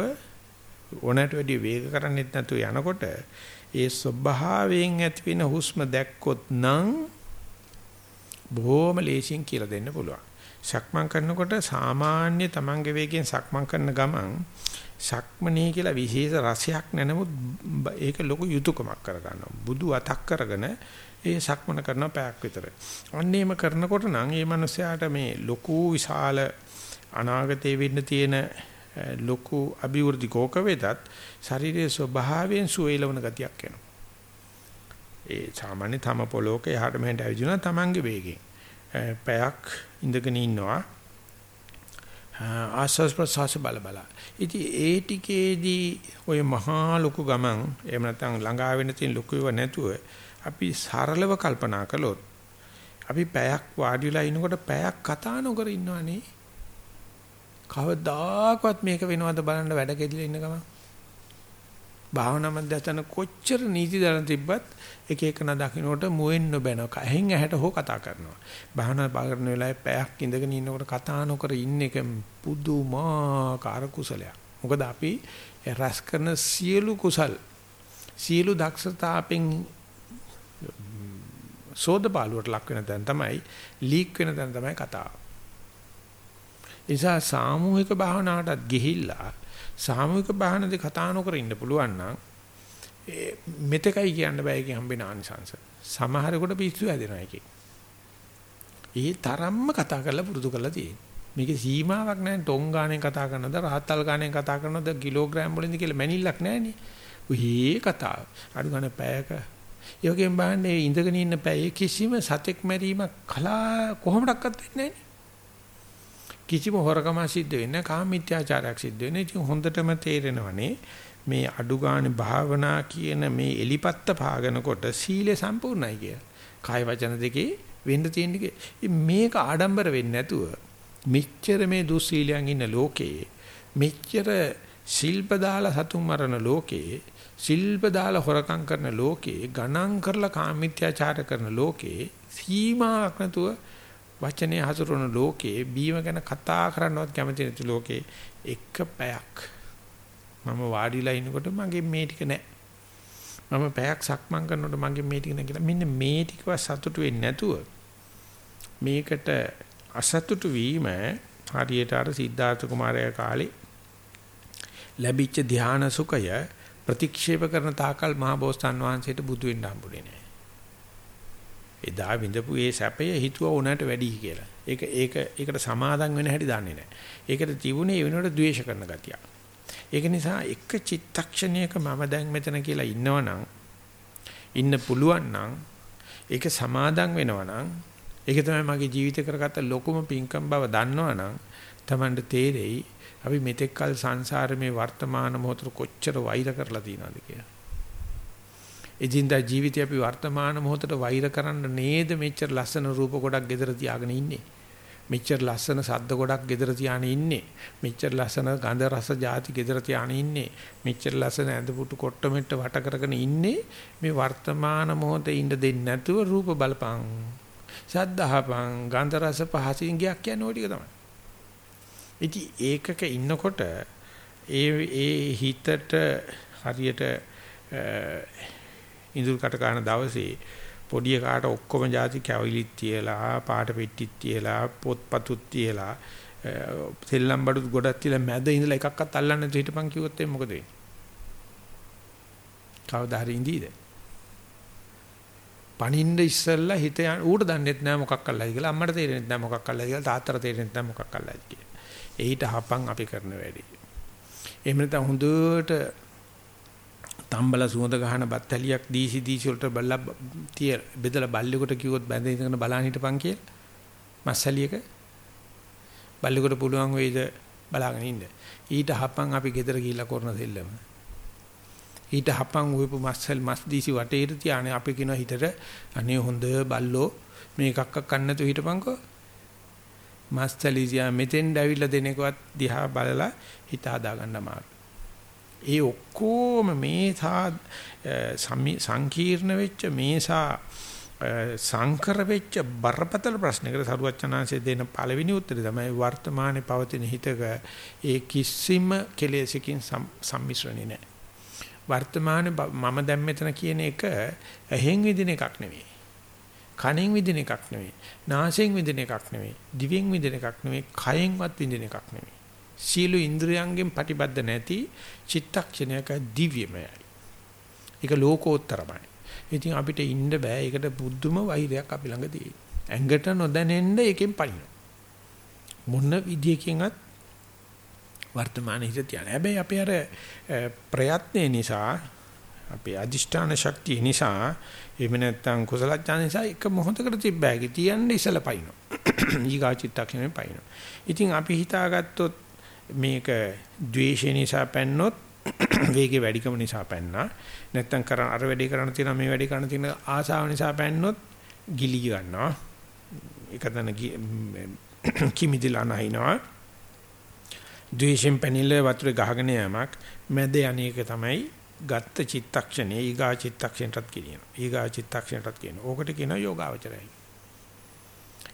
ඕනෑට වැඩි වේග කරන්නේත් නැතුව යනකොට ඒ ස්වභාවයෙන් ඇති වෙන හුස්ම දැක්කොත් නම් බොහොම ලේසියෙන් කියලා දෙන්න පුළුවන්. සක්මන් කරනකොට සාමාන්‍ය තමන්ගේ වේගයෙන් සක්මන් කරන ගමන් සක්මනේ කියලා විශේෂ රසයක් නැනමුත් ඒක ලොකු යුතුයකමක් කරගන්නවා. බුදු අතක් කරගෙන ඒ සක්මන කරන පැයක් විතර. අන්නේම කරනකොට නම් මේ මිනිස්යාට මේ ලොකු විශාල අනාගතයේ වෙන්න තියෙන ලොකු අභිවෘද්ධි කෝක වේදත් ශරීරයේ ස්වභාවයෙන් සුවේලවන ගතියක් එනවා. ඒ සාමාන්‍ය තම පොලෝක එහාට මෙහෙට ඇවිදිනවා තමන්ගේ වේගෙන්. පැයක් ඉඳගෙන ඉන්නවා. ආස්වාස් ප්‍රසවාස බල බල. ඉතින් ඒ ටිකේදී ওই මහා ලොකු ගමන් එහෙම නැත්නම් ළඟා වෙන්න තියෙන ලොකුව නැතුව අපි සරලව කල්පනා කළොත් අපි පැයක් වාඩි වෙලා ඉනකොට පැයක් කතා නොකර ඉන්නවනේ කවදාකවත් මේක වෙනවද බලන්න වැඩ කෙදිලා ඉන්න ගමන්. භාවනා මධ්‍යස්ථාන කොච්චර නීති දරන තිබ්බත් එක එක න දකින්නකොට මුවෙන් නොබැන කහෙන් ඇහැට හෝ කතා කරනවා. භාවනා කරන වෙලාවේ පැයක් ඉඳගෙන ඉන්නකොට කතා නොකර ඉන්න එක පුදුමාකාර කුසලයක්. මොකද අපි රැස් කරන සියලු කුසල් සියලු දක්ෂතාවෙන් සෝදපාලුවට ලක් වෙන තැන තමයි ලීක් වෙන තැන තමයි කතාව. නිසා සාමූහික භාවනාවටත් ගිහිල්ලා සාමූහික භාවනාවේ කතා නොකර ඉන්න පුළුවන් නම් මෙතකයි කියන්න බෑ ඒකේ හම්බෙන ආනිසංස. සමහරෙකුට පිස්සු හැදෙනවා ඒකේ. ඒ තරම්ම කතා කරලා පුරුදු කරලා තියෙන්නේ. මේකේ සීමාවක් නැහැ. ටොං ගානෙන් කතා කරනවද, රහත්තල් ගානෙන් කතා කරනවද, කිලෝග්‍රෑම් වලින්ද කියලා මැනිල්ලක් නැහැනේ. උහි කතාව. අඩු ගන්න පැයක. ඒ වගේම බලන්න ඉඳගෙන ඉන්න පැයේ කිසිම සතෙක් මැරීමක් කලා කොහොමඩක්වත් වෙන්නේ නැහැ. කිසිම හොරකම සිද්ධ වෙන්නේ කාමීත්‍යාචාරයක් සිද්ධ වෙන්නේ. ඉතින් හොඳටම තේරෙනවනේ මේ අඩු ගන්න භාවනා කියන මේ එලිපත්ත පාගනකොට සීලය සම්පූර්ණයි කියලා. කාය වචන දෙකේ වෙන්න තියෙන්නේ මේක ආඩම්බර වෙන්නේ නැතුව මෙච්චර මේ දුස්සීලයන් ඉන්න ලෝකේ මෙච්චර ශිල්ප දාලා සතුන් මරන ලෝකේ ශිල්ප දාලා හොරකම් කරන ලෝකේ ගණන් කරලා කාමීත්‍යාචාර කරන ලෝකේ සීමාවක් නැතුව වචනේ හසුරන ලෝකේ බීම ගැන කතා කරන්නවත් කැමති නැති ලෝකේ එක පැයක් මම වාඩිලා ඉනකොට මගේ මේ ටික නැහැ. මම පැයක් සක්මන් කරනකොට මගේ මේ ටික නැහැ කියලා. මෙන්න මේ ටිකවත් සතුටු වෙන්නේ නැතුව මේකට අසතුටු වීම හරියට අර සිද්ධාර්ථ කුමාරයා කාලේ ලැබිච්ච ධානා සුඛය ප්‍රතික්ෂේප කරන තාකල් මහබෝසතාන් වහන්සේට බුදු වෙන්න හම්බුනේ නැහැ. එදා විඳපු ඒ සැපය හිතුව ඕනෑමට වැඩි කියලා. ඒක ඒක ඒකට සමාදම් වෙන හැටි දන්නේ නැහැ. ඒකට තිබුණේ ඒ වෙනකොට ද්වේෂ කරන ගතිය. ඒක නිසා එක චිත්තක්ෂණයක මම දැන් මෙතන කියලා ඉන්නවනම් ඉන්න පුළුවන් නම් ඒක සමාදම් වෙනවනම් ඒක තමයි මගේ ජීවිතේ කරගත්ත ලොකුම පිංකම් බව දන්නවනම් Tamanට තේරෙයි අපි මෙතෙක් කල සංසාරේ වර්තමාන මොහොතට කොච්චර වෛර කරලා තියෙනවද කියලා. එදින්දා ජීවිතය අපි වර්තමාන මොහොතට වෛර කරන්න නේද මෙච්චර ලස්සන රූප ගොඩක් gedera තියාගෙන ඉන්නේ. මෙච්චර ලස්සන සද්ද ගොඩක් gedera තියාගෙන ඉන්නේ. මෙච්චර ලස්සන ගඳ රස ಜಾති gedera තියාගෙන ඉන්නේ. මෙච්චර ලස්සන ඇඳපුටු කොට්ට මෙට්ට වට කරගෙන ඉන්නේ. මේ වර්තමාන මොහොතේ ඉඳ දෙන්නේ නැතුව රූප බලපං. සද්ද අහපං. ගඳ රස පහසින් ගියක් කියන්නේ ওই ටික තමයි. ඉතින් ඒකක ඉන්නකොට ඒ ඒ හිතට හරියට ඉඳුල් කට ගන්න දවසේ පොඩි එකාට ඔක්කොම જાති කැවිලිත් තියලා පාට පෙට්ටිත් තියලා පොත්පත්ුත් තියලා සෙල්ලම් බඩු ගොඩක් තියලා මැද ඉඳලා එකක්වත් අල්ලන්න නැතුව හිටපන් කිව්වොත් එන්නේ මොකද වෙන්නේ? කවදා හරි ඉඳීද? පණින්න ඉස්සෙල්ලා හිත ඌට දන්නෙත් නෑ මොකක් කළාද කියලා අම්මට තේරෙන්නේ නෑ මොකක් කළාද කියලා තාත්තට තේරෙන්නේ නෑ මොකක් කළාද කියලා. ඒහිට හපන් අපි කරන වැඩේ. එහෙම නැත්නම් හොඳට තම්බල සුවඳ ගහන බත්තලියක් දීසි දීසි වලට බල්ලා තිය බෙදලා බල්ලෙකුට කිව්වොත් බැඳ ඉඳගෙන බලන්න හිටපන් කියලා. මස්සලියක බල්ලෙකුට පුළුවන් වෙයිද බලාගෙන ඉන්න. ඊට හපන් අපි ගෙදර ගිහිල්ලා කරන දෙල්ලම. ඊට හපන් උයපු මස්සල් මස් දීසි වටේට තියානේ අපි කියන හිතට අනේ හොඳ බල්ලෝ මේකක්ක කන්න නැතුව හිටපන්කෝ. මස්සලිසියා මෙතෙන් ඇවිල්ලා දෙනකවත් දිහා බලලා හිත හදා ගන්න අමාරුයි. ඒ ඔක්කොම මේසා සංකීර්ණ වෙච්ච මේසා සංකර වෙච්ච බරපතල ප්‍රශ්නයකට සරුවචනාංශයේ දෙන පළවෙනි උත්තරය තමයි වර්තමානයේ පවතින හිතක ඒ කිසිම කෙලෙසකින් සම්මිශ්‍රණේ නැහැ. වර්තමානයේ මම දැන් මෙතන කියන එක ඇහෙන් විදින එකක් නෙවෙයි. කනෙන් විදින එකක් නෙවෙයි. නාසයෙන් විදින එකක් නෙවෙයි. දිවෙන් විදින එකක් නෙවෙයි. කයෙන්වත් විදින එකක් නෙවෙයි. සීළු ඉන්ද්‍රයන්ගෙන් ප්‍රතිබද්ධ නැති චිත්තක්ෂණයක දිව්‍යමයයි. ඒක ලෝකෝත්තරමයි. ඉතින් අපිට ඉන්න බෑ. ඒකට බුද්ධම වෛරයක් අපි ළඟ තියෙනවා. ඇඟට නොදැනෙන්න එකෙන් පනිනවා. මොන විදියකින්වත් වර්තමාන හිත තියන. හැබැයි අපි අර ප්‍රයත්නේ නිසා අපේ අදිෂ්ඨාන ශක්තිය නිසා එහෙම නැත්නම් කුසල ඥාන නිසා එක මොහොතකට තිබ්බෑකි තියන්නේ ඉසල පයින්නවා. ඊගා චිත්තක්ෂණයෙන් පයින්නවා. ඉතින් අපි හිතාගත්තොත් මේක ද්වේෂය නිසා පැන්නොත් වේගේ වැඩිකම නිසා පැන්නා. නැත්තම් කරන අර වැඩේ කරන්න තියෙනවා මේ වැඩේ කරන්න තියෙන ආසාව නිසා පැන්නොත් ගිලි ගන්නවා. ඒක තන කිමිදිලා නැහිනවා. ද්වේෂයෙන් පැනිල්ල වතුරේ ගහගෙන යamak මැද යන්නේක තමයි ගත්ත චිත්තක්ෂණේ ඊගා චිත්තක්ෂණයටත් කියනවා. ඊගා චිත්තක්ෂණයටත් කියනවා. ඕකට කියනවා යෝගාවචරයයි.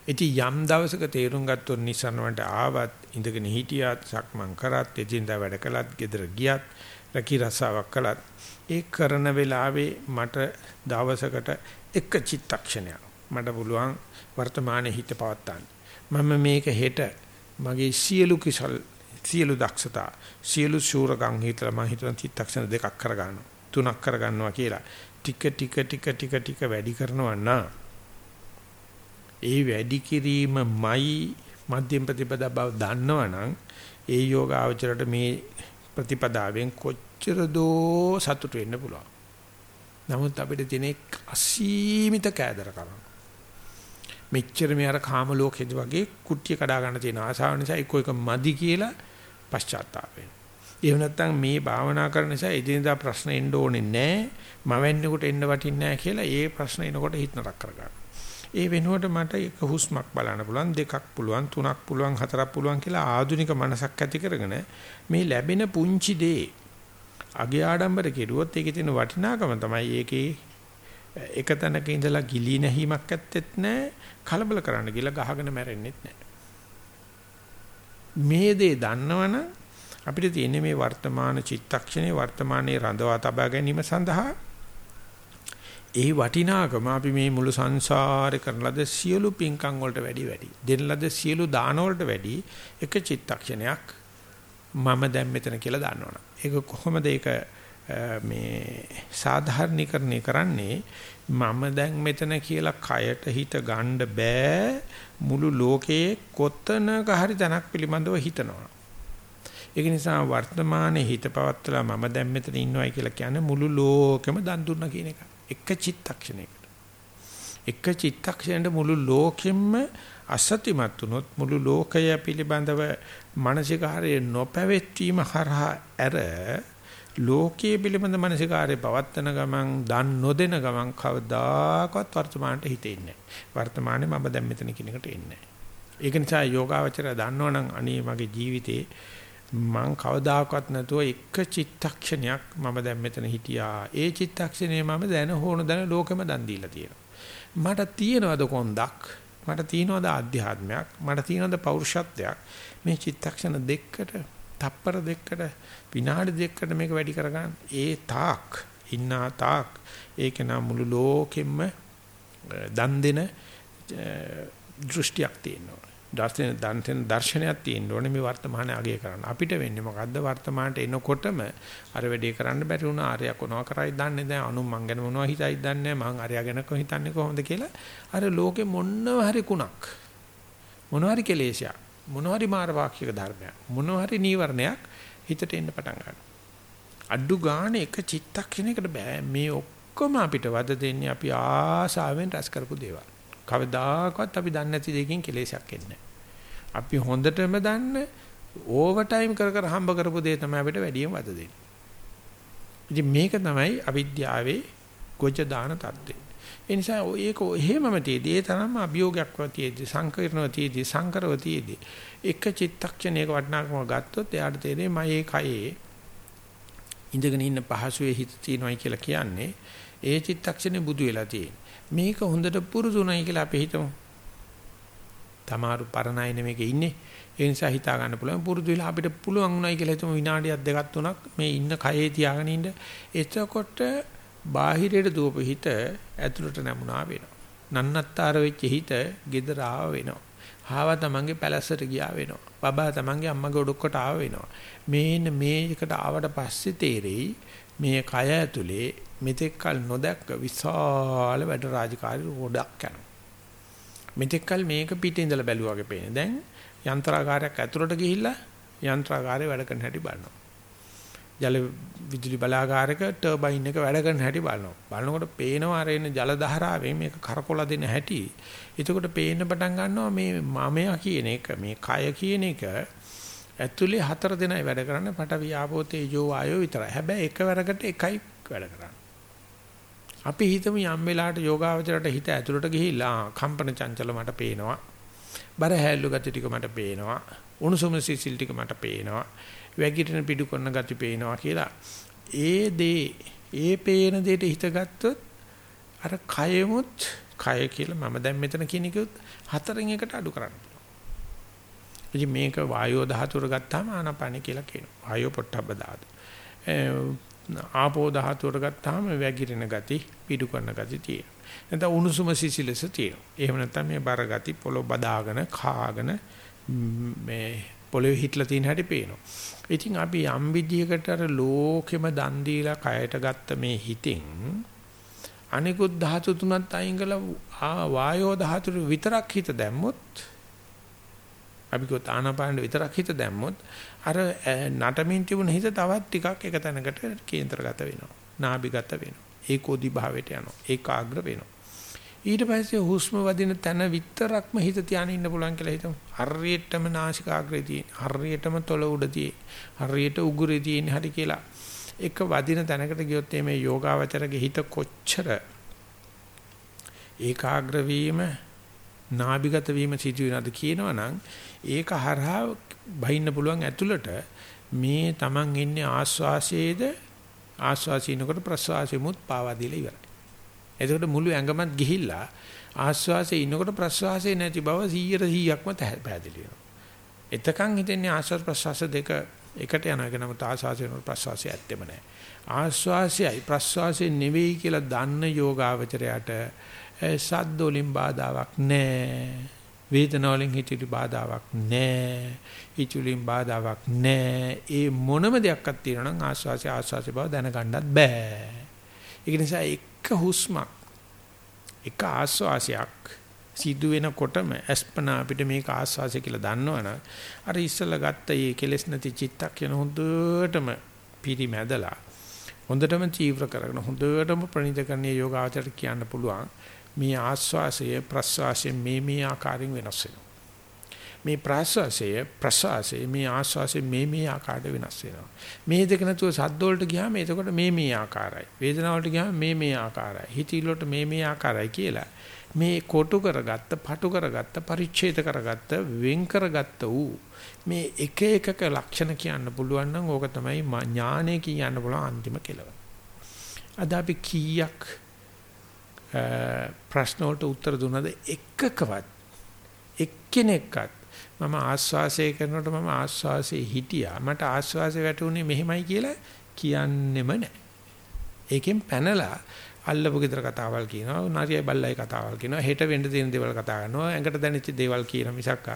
ඉතින් යම් දවසක තේරුම් ගත්තොත් නිසනවට ආවත් ඉඳගෙන හිටියත් සක්මන් කරත් එදින්දා වැඩ කළත් ගෙදර ගියත් රකි රසාවක් කළත් ඒ කරන වෙලාවේ මට දවසකට එක චිත්තක්ෂණයක්. මට පුළුවන් වර්තමානයේ හිත පවත්තන්න මම මේක හෙට මගේ සියලු කිසල් සියලු දක්ෂතා සියලු ශූරකම් හිතලා මම හිතන චිත්තක්ෂණ දෙකක් කරගන්නවා තුනක් කරගන්නවා කියලා. ටික ටික ටික ටික ටික වැඩි කරනවා නම් ඒ වැඩි කිරීමමයි මධ්‍යම ප්‍රතිපදා බව දන්නවනම් ඒ යෝගාවචරයට මේ ප්‍රතිපදාවෙන් කොච්චර දෝ සතුට වෙන්න පුළුවන්. නමුත් අපිට තියෙන අසීමිත කෑදර කරන. මෙච්චර මේ අර කාම ලෝකෙද වගේ කුට්ටිය කඩා ගන්න තියෙන ආසාව නිසා එක්ක එක මදි කියලා පශ්චාත්තාප වෙනවා. එහෙම නැත්නම් මේ භාවනා කරන නිසා එදිනදා ප්‍රශ්න එන්න ඕනේ නැහැ. මම වෙන්නකොට එන්න වටින්නේ නැහැ කියලා ඒ ප්‍රශ්න එනකොට හිත නරක කරගන්න. ඒ වෙනුවට මට එක හුස්මක් බලන්න පුළුවන් දෙකක් පුළුවන් තුනක් පුළුවන් හතරක් පුළුවන් කියලා ආධුනික මනසක් ඇති කරගෙන මේ ලැබෙන පුංචි දේ අගේ ආඩම්බර කෙරුවොත් ඒකේ තියෙන වටිනාකම තමයි ඒකේ එක තැනක ඉඳලා ගිලී නැහිමක් ඇත්තෙත් නැහැ කලබල කරන්න කියලා ගහගෙන මැරෙන්නෙත් නැහැ. මේ දේ දන්නවනම් අපිට තියෙන්නේ මේ වර්තමාන චිත්තක්ෂණේ වර්තමානයේ රඳවා තබා ගැනීම සඳහා ඒ වටිනාකම අපි මේ මුළු සංසාරේ කරන ලද සියලු පින්කම් වලට වැඩි වැඩි. දෙන ලද සියලු දාන වලට වැඩි එක චිත්තක්ෂණයක් මම දැන් මෙතන කියලා දන්නවනේ. ඒක කොහොමද ඒක මේ සාධාරණීකරණය කරන්නේ මම දැන් මෙතන කියලා කයට හිත ගන්න බෑ මුළු ලෝකයේ කොතනක හරි තැනක් පිළිබඳව හිතනවා. ඒක නිසා වර්තමානයේ හිත පවත්තලා මම දැන් මෙතන ඉන්නවයි කියලා කියන්නේ මුළු ලෝකෙම දන් දුන්නා කියන එකයි. එක චිත්තක්ෂණයකට. එක චිත්තක්ෂණයට මුළු ලෝකෙම අසත්‍යමත් වුණොත් මුළු ලෝකය පිළිබඳව මානසිකාරයේ නොපැවැත්වීම හරහා ඇර ලෝකයේ පිළිබඳ මානසිකාරයේ පවත්තන ගමන් දන් නොදෙන ගමන් කවදාකවත් වර්තමානට හිතෙන්නේ නැහැ. වර්තමානයේ මම දැන් මෙතන කියන එකට එන්නේ නැහැ. ඒක නිසා යෝගාවචරය දන්නවනම් අනේ මගේ ජීවිතේ මං කවදාකවත් නැතුව එක චිත්තක්ෂණයක් මම දැන් මෙතන හිටියා. ඒ චිත්තක්ෂණේ මම දැන හොන දැන ලෝකෙම දන් දීලා තියෙනවා. මට තියෙනවද කොන්දක්? මට තියෙනවද ආධ්‍යාත්මයක්? මට තියෙනවද පෞරුෂත්වයක්? මේ චිත්තක්ෂණ දෙකකට, තප්පර දෙකකට, විනාඩි දෙකකට මේක වැඩි කරගන්න. ඒ තාක්, ඉන්නා තාක් ඒක නම් මුළු ලෝකෙම දන් දෙන දෘෂ්ටියක් තියෙනවා. දර්ශන දන්තෙන් දර්ශනයක් තියෙන්න ඕනේ මේ වර්තමානයේ අගය කරන්න. අපිට වෙන්නේ මොකද්ද වර්තමානට එනකොටම අර වැඩේ කරන්න බැරි වුණා ආරයක් මොනවා කරයිද දන්නේ නැහැ. අනු මං ගැන මොනවා හිතයිද දන්නේ නැහැ. මං ආරයා ගැන කොහොම හිතන්නේ කොහොමද කියලා අර ලෝකෙ මොනවා හරි කුණක් මොනවා හරි කෙලේශයක් මොනවා හරි මාරවාක්ෂික ධර්මයක් මොනවා හරි නීවරණයක් හිතට එන්න පටන් ගන්නවා. අඩු ගානේ එක චිත්තක්ෂණයකට බෑ මේ ඔක්කොම අපිට වද දෙන්නේ අපි ආසාවෙන් රැස් කරපු දේවල්. කවදාකවත් අපි දන්නේ නැති දෙයකින් කෙලෙසක් එන්නේ අපි හොඳටම දන්න ඕවර් ටයිම් කර කර හම්බ කරපු දේ තමයි අපිට වැඩියෙන් වද දෙන්නේ. ඉතින් මේක තමයි අවිද්‍යාවේ ගොජ දාන தත්ත්වය. ඒ නිසා ඒක එහෙමම තියදී ඒ තරම්ම අභියෝගයක් වතියේදී සංකීර්ණව තියදී සංකරව තියදී එක චිත්තක්ෂණයක වටිනාකම ගත්තොත් එයාට තේරෙන්නේ මගේ කයේ ඉඳගෙන ඉන්න පහසුවේ හිත තියනවායි කියලා කියන්නේ ඒ චිත්තක්ෂණේ බුදු වෙලා තියෙන. මේක හොඳට පුරුදුණයි කියලා අපි හිතමු. තමාරු පරණයිනේ මේකේ ඉන්නේ. ඒ නිසා හිතා ගන්න පුළුවන් පුරුදු වෙලා අපිට පුළුවන් උනායි කියලා හිතමු විනාඩියක් දෙකක් තුනක් මේ ඉන්න කයේ තියාගෙන ඉන්න. එතකොට බාහිරයට දුවපු හිත ඇතුළට නැමුණා වෙනවා. නන්නත්තර වෙච්ච හිත gedara ආව වෙනවා. හාව තමන්ගේ පැලැස්සට ගියා වෙනවා. බබා තමන්ගේ අම්මගේ ඔඩොක්කට ආව වෙනවා. මේන මේකට ආවට පස්සේ තේරෙයි මේ කය ඇතුලේ මෙතෙක් කල නොදැක්ක විශාල වැඩ රාජකාරී ගොඩක් යනවා. මෙතෙක් කල මේක පිටින් ඉඳලා බැලුවා වගේ පේන. දැන් යන්ත්‍රාගාරයක් ඇතුළට ගිහිල්ලා යන්ත්‍රාගාරේ වැඩ කරන හැටි බලනවා. ජල විදුලි බලාගාරයක ටර්බයින් එක වැඩ කරන හැටි බලනවා. බලනකොට පේනවා අර එන ජල දහරාවෙන් මේක කරකොලා දෙන හැටි. එතකොට පේන්න පටන් ගන්නවා මේ මමයා කියන එක මේ කය කියන එක ඇතුලේ හතර දෙනයි වැඩ කරන්නේ පට වියාපෝ තේජෝ වායෝ විතරයි. හැබැයි එකවරකට එකයි වැඩ කරන්නේ. අපි හිතමු යම් වෙලාවට යෝගාවචරයට හිත ඇතුළට ගිහිල්ලා කම්පන චංචල මට පේනවා. බර හැල්ලු ගති ටික මට පේනවා. උණුසුම සිසිල් ටික මට පේනවා. වැගිරෙන පිටු කරන ගති පේනවා කියලා. ඒ දේ ඒ පේන දෙයට හිත ගත්තොත් අර කයමුත් කය කියලා මම දැන් මෙතන කියන එකත් හතරෙන් එකට අඩු කරන්න පුළුවන්. ඉතින් මේක වායෝ ධාතුර ගත්තාම ආනාපාන කියලා කියනවා. වායෝ පොට්ටබ්බ ධාතු. ආපෝ ධාතුවට ගත්තාම වැగిරෙන ගති, පිඩු කරන ගති තියෙනවා. නැත්නම් උණුසුම සිසිලස තියෙනවා. එහෙම නැත්නම් මේ බර ගති පොළොව බදාගෙන, කාගෙන මේ පොළොවේ හිටලා තියෙන හැටි පේනවා. ඉතින් අපි යම් විදියකට අර ලෝකෙම දන් දීලා කයට ගත්ත මේ හිතෙන් අනිකුත් ධාතු තුනත් අයින් කළා වායෝ ධාතුර විතරක් හිත දැම්මොත් අපි කිව්ව ආනාපානෙ විතරක් හිත දැම්මොත් අර නටමින් තිබුණ හිත තවත් ටිකක් එක තැනකට කේන්ද්‍රගත වෙනවා. නාභිගත වෙනවා. ඒකෝදි භාවයට යනවා. ඒකාග්‍ර වෙනවා. ඊට පස්සේ හුස්ම වදින තැන විතරක්ම හිත තියාගෙන ඉන්න පුළුවන් කියලා හිතමු. හරියටම නාසිකාග්‍රේ තියෙන. හරියටම තොල උඩ තියෙන. හරියට උගුරේ තියෙන හැටි කියලා. එක වදින තැනකට ගියොත් මේ යෝගාවචරගේ හිත කොච්චර ඒකාග්‍ර වීම නාභිගත වීම සිදු වෙනවද කියනවනම් ඒක හරහා බහින්න පුළුවන් ඇතුළට මේ Taman ඉන්නේ ආස්වාසයේද ආස්වාසිනකොට ප්‍රස්වාසෙමුත් පාවා දීලා ඉවරයි. එතකොට මුළු ඇඟමත් ගිහිල්ලා ආස්වාසයේ ඉන්නකොට ප්‍රස්වාසයේ නැති බව 100%ක්ම පැහැදිලි වෙනවා. එතකන් හිතන්නේ ආස්වාද ප්‍රස්වාස දෙක එකට යන එක නම් ආස්වාසය ප්‍රස්වාසය ඇත්තෙම නැහැ. ආස්වාසයයි ප්‍රස්වාසය නෙවෙයි කියලා දන්න යෝගාවචරයට සද්ද වලින් බාධාවක් නැහැ. වේදනාව වලින් හිතේ බාධාවක් නැහැ. හිතුලින් බාධාවක් නැහැ. ඒ මොනම දෙයක්වත් තියෙනවා නම් ආස්වාසය ආස්වාසය බව දැනගන්නත් බෑ. ඒක නිසා එක හුස්මක් එක ආස්වාසයක් සිදු වෙනකොටම අස්පනා අපිට මේක ආස්වාසය කියලා දන්නවනම් අර ඉස්සලා ගත්ත මේ කෙලෙස් නැති චිත්තක් යන හොඳටම පිරිමැදලා හොඳටම තීව්‍ර කරගෙන හොඳටම ප්‍රණීත කරන්නේ යෝගාචරයට කියන්න පුළුවන් මේ ආස්වාසය ප්‍රස්වාසය මේ මේ ආකාරයෙන් වෙනස් වෙනවා. මේ ප්‍රාශ්වාසය ප්‍රශ්වාසය මේ ආශ්වාසය මේ මේ ආකාරයට වෙනස් වෙනවා. මේ දෙක නැතුව සද්ද වලට ගියාම එතකොට මේ මේ ආකාරයි. වේදනාව වලට ගියාම මේ මේ ආකාරයි. හිතවිලි වලට මේ මේ ආකාරයි කියලා. මේ කොටු කරගත්ත, පටු කරගත්ත, පරිච්ඡේද කරගත්ත, වෙන් කරගත්ත ඌ මේ එක එකක ලක්ෂණ කියන්න පුළුවන් නම් ඕක තමයි ඥානය කියන්න පුළුවන් අන්තිම කෙලවර. අද අපි කීයක් ප්‍රශ්න වලට උත්තර දුන්නද එකකවත් එක්කෙනෙක්වත් මම ආස්වාසය කරනකොට මම ආස්වාසයේ හිටියා. මට ආස්වාසය වැටුනේ මෙහෙමයි කියලා කියන්නෙම නැහැ ඒකෙන් පැනලා අල්ලපු ගෙදර කතාවල් කියනවා, නාරියයි බල්ලයි කතාවල් කියනවා, හෙට වෙන්න තියෙන දේවල් කතා කරනවා, ඇඟට දැනෙච්ච දේවල් කියන මිසක්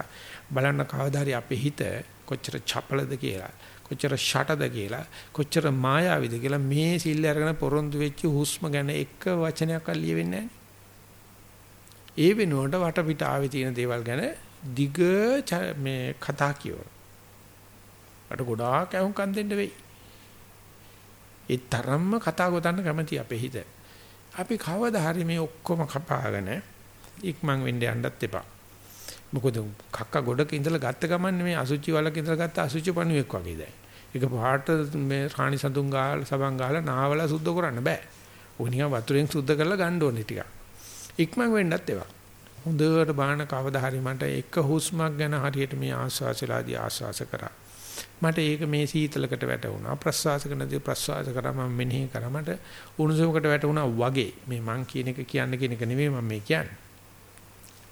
බලන්න කවදා හරි අපේ හිත කොච්චර චපලද කියලා, කොච්චර ෂටද කියලා, කොච්චර මායාවිද කියලා මේ සිල් අරගෙන පොරොන්දු වෙච්ච හුස්ම ගැන එක වචනයක් ලියවෙන්නේ ඒ වෙනුවට වටපිට ආවේ තියෙන දේවල් ගැන දිග මේ කතා කියවන. අට ගොඩාක් අහුම්කම් දෙන්න වෙයි. ඒ තරම්ම කතා ගොතන්න කැමති අපේ හිත. අපි කවදා හරි මේ ඔක්කොම කපාගෙන ඉක්මන් වෙන්න යන්නත් එපා. මොකද කක්ක ගොඩක ඉඳලා ගත්ත ගමන් මේ අසුචි වලක ඉඳලා ගත්ත අසුචි පණුවෙක් වගේ දැන්. ඒක පාට මේ රාණි සඳුන් ගාලා සබන් ගාලා නාවලා සුද්ධ කරන්න බෑ. ඕක නිකන් වතුරෙන් සුද්ධ කරලා ගන්න ඕනේ ටිකක්. ඉක්මන් වෙන්නත් එපා. හොඳට බාන කවදා හරි මට එක හුස්මක් ගැන හරියට මේ ආස්වාසලාදී ආස්වාස කරා. මට ඒක මේ සීතලකට වැටුණා ප්‍රස්වාස කරනදී ප්‍රස්වාස කරා මම මෙනෙහි කරා මට උණුසුමකට වැටුණා වගේ මේ මං කියන එක කියන්න කියන එක නෙමෙයි මම මේ කියන්නේ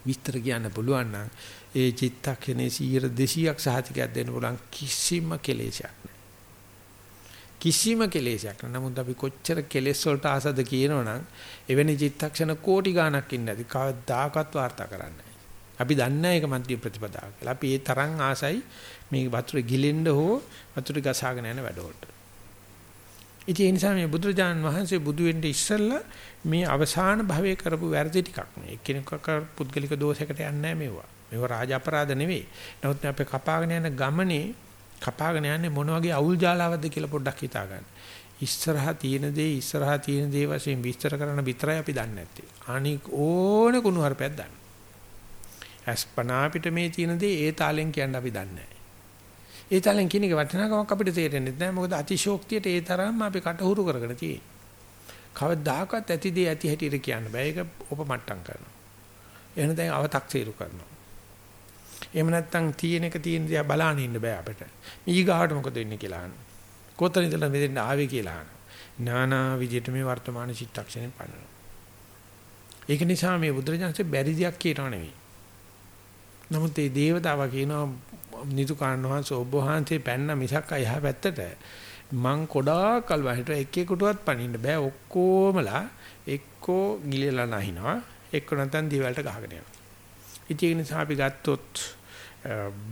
විස්තර කියන්න පුළුවන් නම් ඒ චිත්තක්ෂණේ 100 200ක් සහතිකයක් දෙන්න පුළුවන් කිසිම කෙලෙසයක් කිසිම කෙලෙසයක් නමුත් අපි කොච්චර කෙලෙස් වලට ආසද කියනවනම් එවැනි චිත්තක්ෂණ කෝටි ගාණක් ඉන්නේ නැති කවදාකවත් වාර්තා කරන්නේ අපි දන්නේ ඒක මධ්‍ය ප්‍රතිපදාව කියලා. අපි ඒ තරම් ආසයි මේ වතුර ගිලෙන්න හෝ වතුර ගසාගෙන යන වැඩවලට. ඉතින් ඒ නිසා මේ බුදුරජාණන් වහන්සේ බුදු වෙන්න ඉස්සෙල්ලා මේ අවසාන භවයේ කරපු වැරදි ටිකක් නේ. එක්කෙනෙක් පුද්ගලික දෝෂයකට යන්නේ නැහැ මේවා. මේවා රාජ අපරාධ නෙවෙයි. නමුත් අපි කපාගෙන යන ගමනේ කපාගෙන යන්නේ මොන වගේ අවුල් ජාලාවක්ද කියලා පොඩ්ඩක් හිතා ගන්න. ඉස්සරහා තියෙන දේ ඉස්සරහා තියෙන දේ වශයෙන් විස්තර කරන විතරයි අපි දන්නේ නැත්තේ. අනික ඕන කුණු හරපයක් දන්න. අස්පනා පිට මේ තියෙන දේ ඒ තාලෙන් කියන්න අපි දන්නේ නැහැ. ඒ තාලෙන් කියන එක වටිනාකමක් අපිට තේරෙන්නේ නැහැ. මොකද අතිශෝක්තියට ඒ තරම්ම අපි කටහුරු කරගෙන තියෙන්නේ. කවදාකවත් ඇති දේ ඇති හැටියට කියන්න බෑ. ඒක උපමට්ටම් කරනවා. එහෙනම් දැන් අව탁සීරු කරනවා. එහෙම නැත්නම් තියෙන එක තියෙන දේ බලාගෙන ඉන්න බෑ අපිට. ඊගාවට මොකද වෙන්නේ කියලා අහනවා. කොතන ඉඳලා මෙතෙන් ආවේ කියලා අහනවා. නානා විදියට මේ වර්තමාන චිත්තක්ෂණය පන්නනවා. ඒක නිසා මේ බුදුරජාණන්සේ බැරි දෙයක් කියනව නෙවෙයි. නමුත් මේ දේවතාවා කියනවා නිතුකාන් වහන්සේ ඔබ වහන්සේ පැන්න මිසක් අයහ පැත්තට. මං කොඩාක් කල් වහිට එක එකටවත් පනින්න බෑ. ඔක්කොමලා එක්කෝ ගිලලා නැහිනවා. එක්ක නැත්නම් දිවල්ට ගහගෙන යනවා. ඉතින් ඒ නිසා අපි ගත්තොත්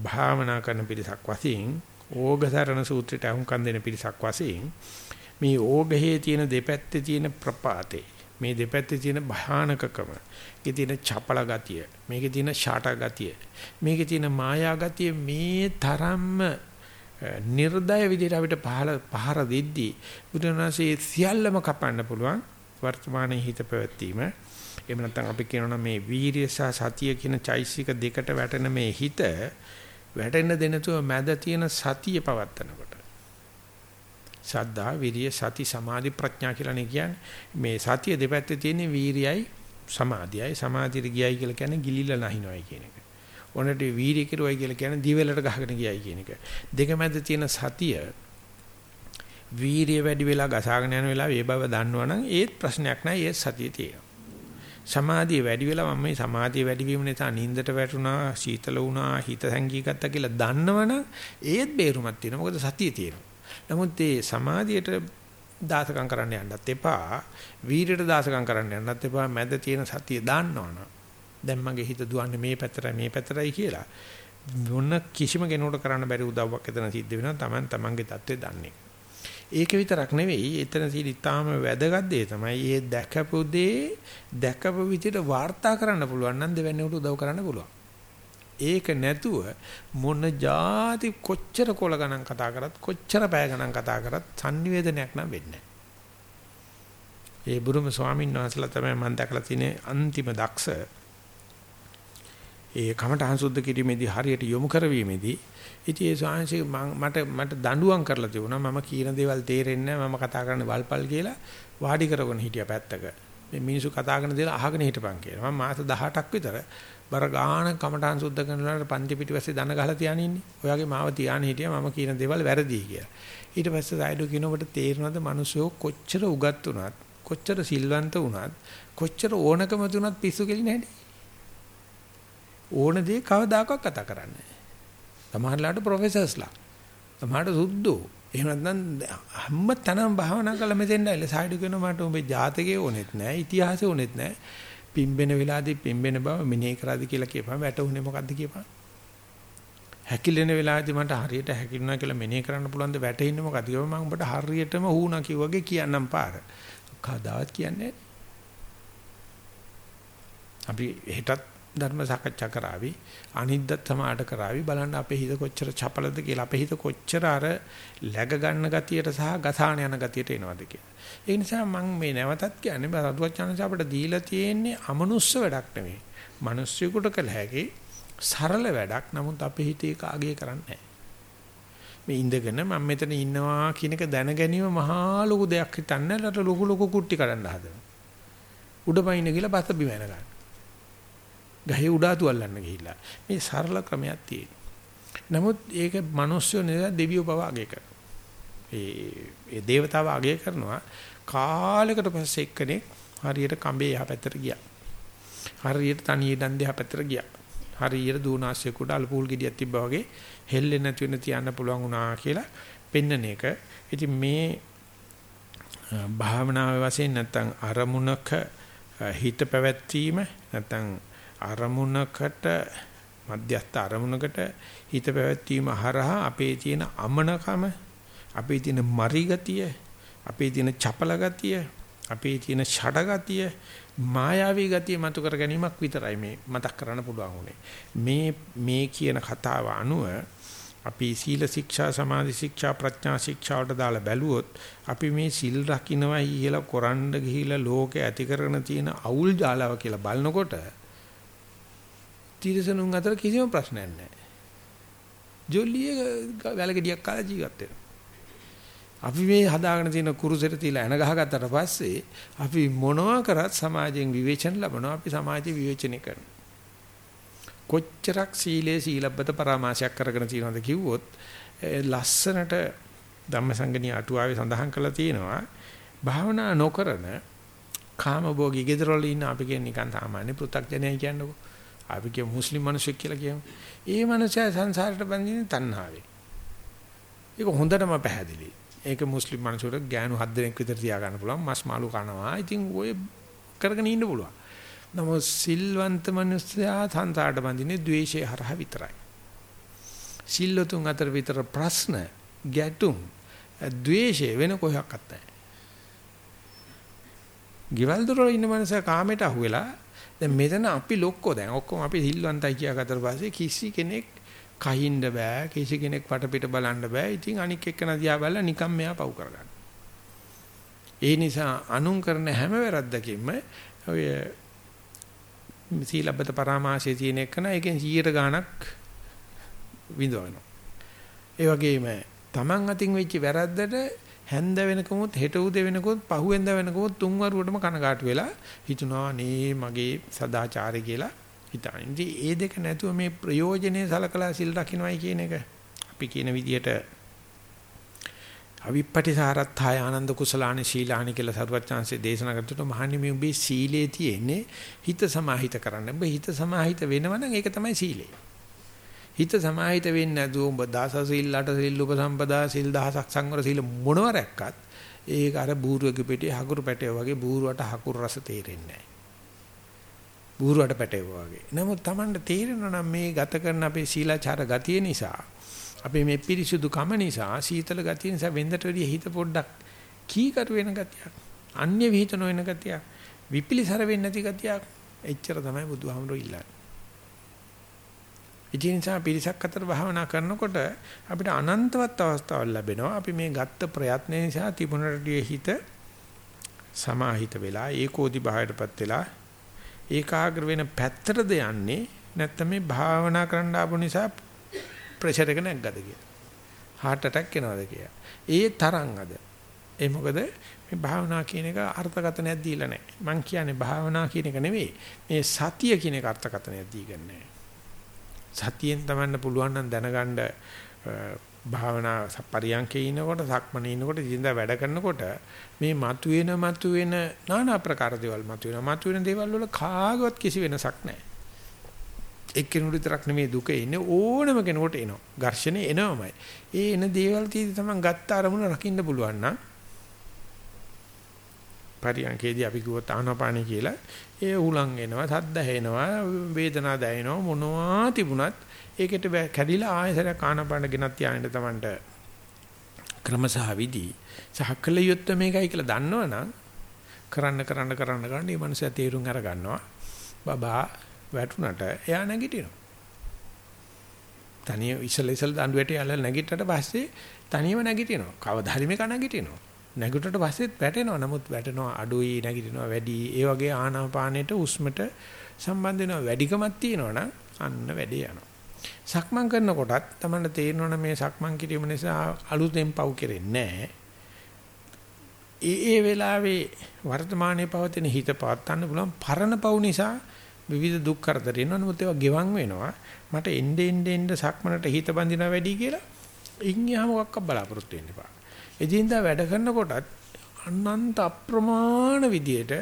භාවනා කරන පිරිසක් වශයෙන් ඕගසරණ සූත්‍රයට අහුම්කම් දෙන පිරිසක් වශයෙන් මේ ඕගහේ තියෙන දෙපැත්තේ තියෙන ප්‍රපාතේ මේ දෙපැත්තේ තියෙන භයානකකම මේකේ තියෙන චපල ගතිය මේකේ තියෙන ෂාට ගතිය මේකේ තියෙන මායා ගතිය මේ තරම්ම නිර්දය විදිහට අපිට පහල පහර දෙද්දී බුදුරණාහි සියල්ලම කපන්න පුළුවන් වර්තමානයේ හිත පැවැත්වීම. එහෙම නැත්නම් අපි කියනවා මේ වීරිය සහ සතිය කියන චෛසික දෙකට වැටෙන මේ හිත වැටෙන්න දෙනතුව මැද තියෙන සතිය පවත්තනකොට සද්දා විරිය සති සමාධි ප්‍රඥා කියලා නේ කියන්නේ මේ සතිය දෙපැත්තේ තියෙන වීරියයි සමාධියයි සමාධියට ගියයි කියලා කියන්නේ ගිලිලා නැහිනවයි කියන එක. ඔන්නට වීරිය කෙරුවයි කියලා කියන්නේ දිවෙලට ගහගෙන ගියයි කියන එක. දෙක මැද තියෙන සතිය වීරිය වැඩි වෙලා ගසාගෙන යන වෙලාව ඒ බව දන්නවනම් ඒත් ප්‍රශ්නයක් නැහැ ඒත් සතිය තියෙනවා. සමාධිය වැඩි වෙලා මම මේ සමාධිය වැඩි වීම නිසා නිින්දට වැටුණා සීතල වුණා හිත සංගී ගත්තා කියලා දන්නවනම් ඒත් බේරුමක් තියෙනවා මොකද සතිය තියෙනවා. නමුත් මේ සමාධියට දාසකම් කරන්න යන්නත් එපා. වීරයට දාසකම් කරන්න යන්නත් එපා. මැද තියෙන සතිය දාන්නවනම්. දැන් මගේ හිත දුවන්නේ මේ පැත්තටයි මේ පැත්තටයි කියලා. මොන කිසිම කෙනෙකුට කරන්න බැරි උදව්වක් එතන සිද්ධ වෙනවා. Taman tamanගේ தත්ත්වය දන්නේ. ඒක විතරක් නෙවෙයි එතන තියෙන ඉතාම වැදගත් දේ තමයි මේ දැකපු දේ දැකපු විදිහට වාර්තා කරන්න පුළුවන් නම් දෙවැන්නේකට උදව් කරන්න පුළුවන්. ඒක නැතුව මොන જાති කොච්චර කොල ගණන් කතා කරත් කොච්චර පැය ගණන් කතා කරත් sannivedanayak නම් වෙන්නේ ඒ බුරුම ස්වාමීන් වහන්සේලා තමයි මම දැකලා තියෙන අන්තිම දක්ෂ. ඒ කමඨහං සුද්ධ කිරීමේදී හරියට යොමු කරවීමේදී ඉතින් ඒ ස්වාමීන් මට මට දඬුවම් කරලා තිබුණා. මම කියන දේවල් තේරෙන්නේ නැහැ. මම කතා කරන්නේ වල්පල් කියලා වාඩි කරගෙන හිටියා පැත්තක. මේ මිනිස්සු කතා කරන දේවල් අහගෙන හිටපන් කියලා මම මාස 18ක් විතර බර ගාන කමඨාන් සුද්ධ කරනලාට පන්ති පිටිපස්සේ දන ගහලා තියාගෙන ඉන්නේ. ඔයගේ මාව තියාගෙන හිටියා මම කියන දේවල් වැරදි කියලා. ඊට පස්සේ සයිඩෝ කියනකොට තේරෙනවද මිනිස්සු කොච්චර උගත් වුණත් කොච්චර සිල්වන්ත වුණත් කොච්චර ඕනකම තුනත් පිස්සු කෙලින හැටි. ඕන දේ කවදාකවත් කතා කරන්නේ නැහැ. සමහරලාට ප්‍රොෆෙසර්ස්ලා. සමහරට සුද්ධෝ. එහෙම නැත්නම් හැම තැනම භාවනා කළ මෙතෙන් ඇවිල්ලා සායිඩ් කරනවා මට උඹේ ජාතකයේ ඕනෙත් නැහැ ඉතිහාසයේ ඕනෙත් නැහැ පිම්බෙන වෙලාවදී පිම්බෙන බව මෙනෙහි කරාද කියලා කියපන් වැටුනේ මොකද්ද කියපන්. හැකිලෙන වෙලාවදී මට හරියට හැකිලුණා කියලා මෙනෙහි කරන්න පුළුවන් ද වැටෙන්නේ මොකද්ද කියලා මම උඹට හරියටම හුණා කිව්වාගේ කියන්නම් පාර. කවදාවත් කියන්නේ අපි හෙටත් ධර්ම සාකච්ඡා කරાવી අනිද්දත් සමාඩ කරાવી බලන්න අපේ හිත කොච්චර චපලද කියලා අපේ හිත කොච්චර අර läග ගන්න ගතියට සහ ගසාන යන ගතියට එනවද කියලා. ඒ නිසා මම මේ නැවතත් කියන්නේ බරදුවචානස අපිට දීලා තියෙන්නේ අමනුස්ස වැඩක් නෙවෙයි. මිනිස්සුෙකුට කළ හැකි සරල වැඩක්. නමුත් අපේ හිතේ කාගේ කරන්නේ මේ ඉඳගෙන මම මෙතන ඉන්නවා කියන එක දැන ගැනීම මහා ලොකු දෙයක් හිතන්නේ. ලොකු ලොකු කුට්ටි කඩන්න හදනවා. උඩපයින් ගිහලා බත බිම යන ගන්න. ගහේ උඩාතු අල්ලන්න ගිහිල්ලා. මේ සරල ක්‍රමයක් තියෙනවා. නමුත් ඒක මිනිස්සු නෙවෙයි දෙවියෝ පවා අගය කරනවා. ඒ ඒ దేవතාව අගය කරනවා කාලයකට පස්සේ එක්කෙනෙක් හරියට කඹේ එහා පැත්තට ගියා. හරියට තනියේ දන් දෙහා පැත්තට ගියා. හරියට දූනාස්සිය කුඩ අලපූල් ගෙඩියක් තිබ්බා වගේ හෙල්ලෙන්නේ නැති වෙන තියන්න පුළුවන් වුණා කියලා පෙන්නන එක. ඉතින් මේ භාවනාවේ වශයෙන් නැත්තම් අරමුණක හිත පැවැත්වීම නැත්තම් අරමුණකට මධ්‍යස්ථ අරමුණකට හිත පැවැත්වීම හරහා අපේ තියෙන අමනකම අපේ තියෙන මරි ගතිය අපේ තියෙන චපල ගතිය අපේ තියෙන ෂඩ ගතිය මායාවී ගතිය මතු කර ගැනීමක් විතරයි මේ මතක් කරන්න පුළුවන් උනේ. මේ මේ කියන කතාව අනුව අපි සීල ශික්ෂා සමාධි ශික්ෂා ප්‍රඥා ශික්ෂා වලට දාලා බැලුවොත් අපි මේ සිල් රකින්නවයි කියලා කොරන්න ගිහිලා ලෝකේ ඇති කරගෙන තියෙන අවුල් ජාලාව කියලා බලනකොට තිරසනුන් අතර කිසිම ප්‍රශ්නයක් නැහැ. ජොල්ලිය වැලකඩියක් කාලා ජීවත් වෙනවා. අපි මේ හදාගෙන තියෙන කුරුසෙට තියලා එන ගහගත්තට පස්සේ අපි මොනවා කරත් සමාජයෙන් විවේචන ලබනවා අපි සමාජයේ විවේචනය කරනවා. කොච්චරක් සීලේ සීලබ්බත පරාමාසයක් කරගෙන තියෙනවද කිව්වොත් ලස්සනට ධම්මසංගණී අටුවාවේ සඳහන් කරලා තියෙනවා භාවනා නොකරන කාමභෝගී ගෙදරවල ඉන්න අපි කියන්නේ නිකන් සාමාන්‍ය පෘථග්ජනයයි කියන්නකෝ අපි කිය මුස්ලිම් මිනිස්සෙක් කියලා කියමු. ඒ මනුස්සයා සංසාරයට බැඳින්නේ තණ්හාවෙන්. ඒක හොඳටම පැහැදිලි. ඒක මුස්ලිම් මිනිසුන්ට ගෑනු හත් දෙනෙක් විතර තියා ගන්න පුළුවන්. මස් මාළු කනවා. ඉතින් ඔය කරගෙන ඉන්න පුළුවන්. නමුත් සිල්වන්ත මිනිස්සයා සංසාරයට බැඳින්නේ ද්වේෂය හරහා විතරයි. සිල්ලතුන් අතර විතර ප්‍රශ්න ගැටුම් ද්වේෂය වෙන කොහොක්වත් නැහැ. ගෙවල් දොරවල ඉන්න මනුස්සයා කාමයට අහුවෙලා දැන් මෙතන අපි ලොක්කෝ දැන් ඔක්කොම අපි හිල්වන්තයි කියාගත්තට පස්සේ කිසි කෙනෙක් කහින්න බෑ කිසි කෙනෙක් වටපිට බලන්න බෑ ඉතින් අනික් එක්කන දිහා බලලා නිකම් මෙයා පව් කරගන්න. ඒ නිසා අනුන් කරන හැම වැරද්දකින්ම ඔය සීලබ්බත පරාමාසයේ තියෙන එකන එකෙන් 100 ගාණක් විඳවනවා. ඒ වගේම Taman අතින් වෙච්ච වැරද්දට හැන්ද වෙනකමුත් හෙට උදේ වෙනකොත් පහුවෙන්ද වෙනකොත් තුන්වරුවටම කනගාටු වෙලා හිතුනවා නේ මගේ සදාචාරය කියලා හිතාන. ඉතින් ඒ දෙක නැතුව මේ ප්‍රයෝජනේ සලකලා සිල් රකින්නයි කියන එක අපි කියන විදිහට අවිප්පටිසාරත්ථය ආනන්ද කුසලානි ශීලානි කියලා සරුවත් chance දේශනා කරද්දී මහන්නේ මේ උඹේ සීලේ තියෙන්නේ හිත සමාහිත කරන්න. උඹ හිත සමාහිත වෙනවනම් ඒක තමයි සීලය. හිත සමාහිත වෙන්නේ නැතුව ඔබ දස සිල් අට සිල් උපසම්පදා සිල් දහසක් සංවර සිල් මොනවරක්වත් ඒක අර බූරුවගේ පිටේ හකුරු පැටේ වගේ බූරුවට හකුරු රස තේරෙන්නේ නැහැ. බූරුවට පැටේ වගේ. නමුත් Tamanට තේරෙනවා නම් මේ ගත කරන අපේ සීලාචාර ගතිය නිසා අපේ මේ පිරිසුදු කම නිසා සීතල ගතිය නිසා වෙන්දට වැඩිය හිත පොඩ්ඩක් කීකරු වෙන ගතියක්. අන්‍ය විහිත නොවන ගතියක්. විපිලිසර වෙන්නේ නැති ගතියක්. එච්චර තමයි බුදුහාමුදුරුවෝ ඉල්ලන්නේ. ඉතින් නිසා පිරිසක් අතර භාවනා කරනකොට අපිට අනන්තවත් අවස්ථාවක් ලැබෙනවා. අපි මේ ගත්ත ප්‍රයත්න නිසා තිබුණටදී හිත සමාහිත වෙලා ඒකෝදි භාවයටපත් වෙලා ඒකාග්‍ර වෙන පැත්තටද යන්නේ නැත්නම් මේ භාවනා කරන්න ආපු නිසා ප්‍රෙෂර් එක නැග්ගද කියලා. heart attack එනවද කියලා. ඒ තරම් අද. ඒ මොකද මේ භාවනා කියන එක අර්ථකථනයක් දීලා නැහැ. මම කියන්නේ භාවනා කියන එක නෙවෙයි. මේ සතිය කියන එක අර්ථකථනයක් දීගන්නේ නැහැ. සතියෙන් තමන්න පුළුවන් නම් දැනගන්න භාවනා පරියන්කේ ඉනකොට සක්මනේ ඉනකොට ඉඳලා වැඩ කරනකොට මේ මතුවෙන මතුවෙන নানা ආකාර දේවල් මතුවෙන මතුවෙන දේවල් වල කාගවත් කිසි වෙනසක් නැහැ. එක්කෙනෙකුට විතරක් නෙමෙයි දුක එන්නේ ඕනම කෙනෙකුට එනවා. ඝර්ෂණේ එනවමයි. ඒ එන දේවල් තීදි තමයි ගත්ත අරමුණ රකින්න පුළුවන් නම් පරියන්කේදී අපි කිව්වොත් ආනාපානිය කියලා ඒ උලන් එනවා, සද්ද ඇහෙනවා, වේදනා දැනෙනවා මොනවා තිබුණත් ඒකට කැඩිලා ආයෙසරයක් ආනාපාන ගෙනත් තියාගෙන තමන්ට ක්‍රමසහ විදි සහකල යුත්ත මේකයි කියලා දන්නවනම් කරන්න කරන්න කරන්න කරන්න මේ මනුස්සයා තීරුම් අර ගන්නවා. බබා වැටුණට එයා නැගිටිනවා. තනිය ඉසල ඉසල දඬු වැටේ අල්ල නැගිටට පස්සේ තනියම නැගිටිනවා. කවදා හරි මේක නැගිටිනවා. නැගිටට පස්සෙත් වැටෙනවා. නමුත් වැටෙනවා අඩුයි නැගිටිනවා වැඩි. ඒ වගේ ආනාපානෙට උස්මට සම්බන්ධ වෙනවා වැඩිකමක් තියෙනවනම් අන්න වැඩේ යනවා. සක්මන් කරනකොටත් තමයි තේරෙනවනේ මේ සක්මන් කිරීම නිසා අලුතෙන් පව් කෙරෙන්නේ නැහැ. ඒ ඒ වෙලාවේ වර්තමානයේ පවතින හිත පවත්වන්න පුළුවන් පරණ පව් නිසා විවිධ දුක් කරදර එනවා නමුත් ඒවා ගෙවන් වෙනවා මට එnde ende ende සක්මනට හිත බඳිනවා වැඩි කියලා ඉන්හියා මොකක්ද බලාපොරොත්තු වෙන්න එපා එදින්දා වැඩ කරනකොටත් අනන්ත අප්‍රමාණ විදියට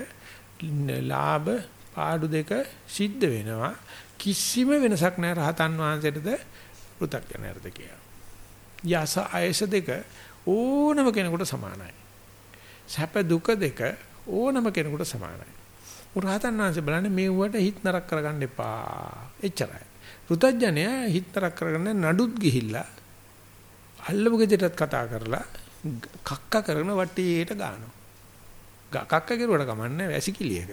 ලාභ පාඩු දෙක සිද්ධ වෙනවා කිසිම වෙනසක් නැහැ රහතන් වහන්සේටද පෘථග්ජනයරද කියලා. යස අයස දෙක ඕනම කෙනෙකුට සමානයි. සැප දුක දෙක ඕනම කෙනෙකුට සමානයි. උරහතන් වහන්සේ බලන්නේ මේ වට හිත නරක කරගන්න එපා. එච්චරයි. පෘථග්ජනය හිත නරක කරගන්න නඩුත් ගිහිල්ලා අල්ලපු ගෙදරටත් කතා කරලා කක්ක කරන වටේට ගානවා. කක්ක කෙරුවට කමන්නේ වැසිකිළියක.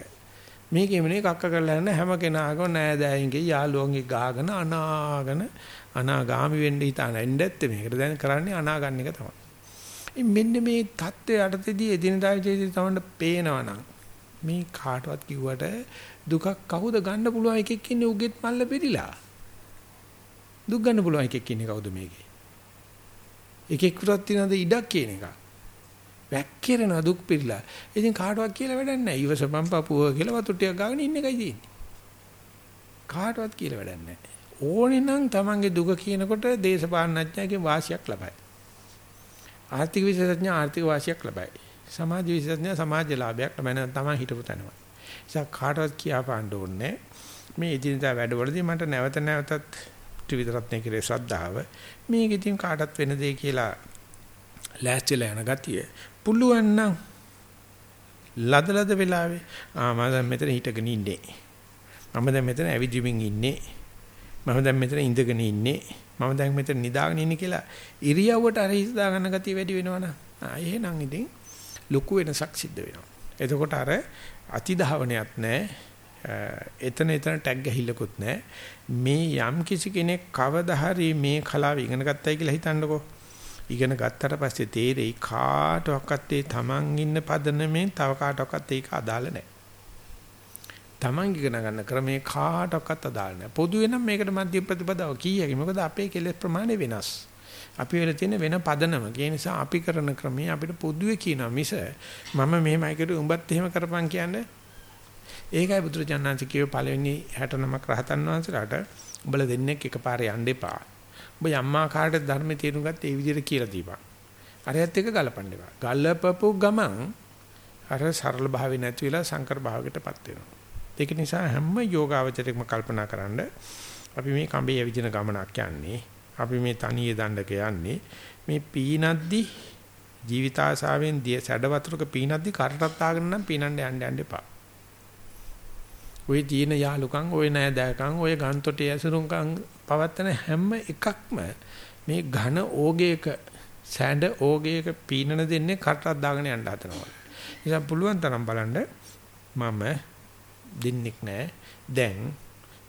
මේකේ මේ කක්ක කරලා යන හැම කෙනාගම නෑදෑයින්ගේ යාළුවන්ගේ ගාගෙන අනාගෙන අනාගාමි වෙන්න හිතාන එන්න ඇත්තේ මේකට දැන් කරන්නේ අනාගන්න එක තමයි. මෙන්න මේ தත්ත්වය යටතේදී එදිනදා ජීවිතේ තමයි පේනවනම් මේ කාටවත් කිව්වට දුකක් කවුද ගන්න පුළුවන් එකෙක් ඉන්නේ උගෙත් මල්ල පිළිලා. දුක් ගන්න පුළුවන් එකෙක් ඉන්නේ කවුද මේකේ? එකෙකුටත් තියනද ඉඩක් කියන එක. වැක්කිරෙන දුක් පිළිලා. ඉතින් කාටවත් කියලා වැඩක් නැහැ. ඊවසපම් පපුව කියලා වතු ටිකක් ගාගෙන ඉන්න එකයි තියෙන්නේ. කාටවත් කියලා වැඩක් නැහැ. ඕනේ නම් Tamange දුක කියනකොට දේශපාලනඥයෙක්ගේ වාසියක් ලබයි. ආර්ථික විශේෂඥ ආර්ථික වාසියක් ලබයි. සමාජ විශේෂඥ සමාජ ලාභයක් ලබන තමයි හිටපු තැනම. නිසා කාටවත් කියා පාන්න ඕනේ මේ ඉදිනදා වැඩවලදී මට නැවත නැවතත් ත්‍රිවිධ රත්නයේ කෙරේ ශ්‍රද්ධාව. මේක ඉතින් කාටත් වෙන දෙයක් කියලා ලෑස්තිලා යන ගතිය. පුළුවන් නම් ලදලද වෙලාවේ ආ මම දැන් මෙතන හිටගෙන ඉන්නේ. මම දැන් මෙතන ඇවිදිමින් ඉන්නේ. මම දැන් මෙතන ඉඳගෙන ඉන්නේ. මම දැන් මෙතන නිදාගෙන ඉන්නේ කියලා ඉරියව්වට අර හිත දාගන්න ගතිය වැඩි වෙනවනම් ආ එහෙනම් ඉතින් ලොකු වෙනසක් සිද්ධ වෙනවා. එතකොට අර අතිධාවනයක් නැහැ. එතන එතන ටැග් ගහිල්ලකුත් නැහැ. මේ යම් කිසි කෙනෙක් කවදා හරි මේ කලාව ඉගෙන ගත්තයි කියලා හිතන්නකෝ. ඉගෙන ගත්තට පස්සේ තේරෙයි කාටවත් ඒ තමන් ඉන්න පදනමෙන් තව කාටවත් ඒක අදාළ නැහැ. තමන් ඉගෙන ගන්න ක්‍රමේ කාටවත් අදාළ නැහැ. පොදුවේ නම් මේකට මධ්‍ය ප්‍රතිපදාව කීයකි. මොකද අපේ කෙලෙස් ප්‍රමාණය වෙනස්. අපි වෙල තියෙන වෙන පදනම. ඒ නිසා අපි කරන ක්‍රමයේ අපිට පොදුවේ කියනවා මිස මම මෙහෙමයි කරුවේ උඹත් එහෙම කරපන් කියන්නේ. ඒකයි බුදුරජාණන්සේ කියව පළවෙනි 69ක් රහතන් වහන්සේලාට උඹලා දෙන්නෙක් එකපාරේ යන්න එපා. උඹ යම්මා කාටද ධර්මයේ තේරුම් ගත්ත ඒ විදිහට කියලා දීපන්. අරයත් එක ගලපන්න එපා. ගලපපු ගමන් අර සරල භාවය නැති වෙලා සංකර භාවයකටපත් වෙනවා. ඒක නිසා හැම යෝගාවචරයකම කල්පනා කරන්න අපි මේ කඹේ යවිදින ගමනක් යන්නේ අපි මේ තනියේ දණ්ඩක යන්නේ මේ පීනද්දි ජීවිතාසාවෙන් දිය සැඩ වතුරක පීනද්දි කරටත් ආගෙන නම් පීනන්න යන්න යන්න එපා. ওই තීන යාලුකම්, ওই නෑදෑකම්, ওই ගන්තොටේ ඇසුරුම්කම් පවත්තන හැම එකක්ම මේ ඝන ඕගයක සැඬ ඕගයක පීනන දෙන්නේ කරටත් දාගෙන යන්න හදනවා. නිසා පුළුවන් තරම් බලන්න මම දෙන්නෙක් නෑ. දැන්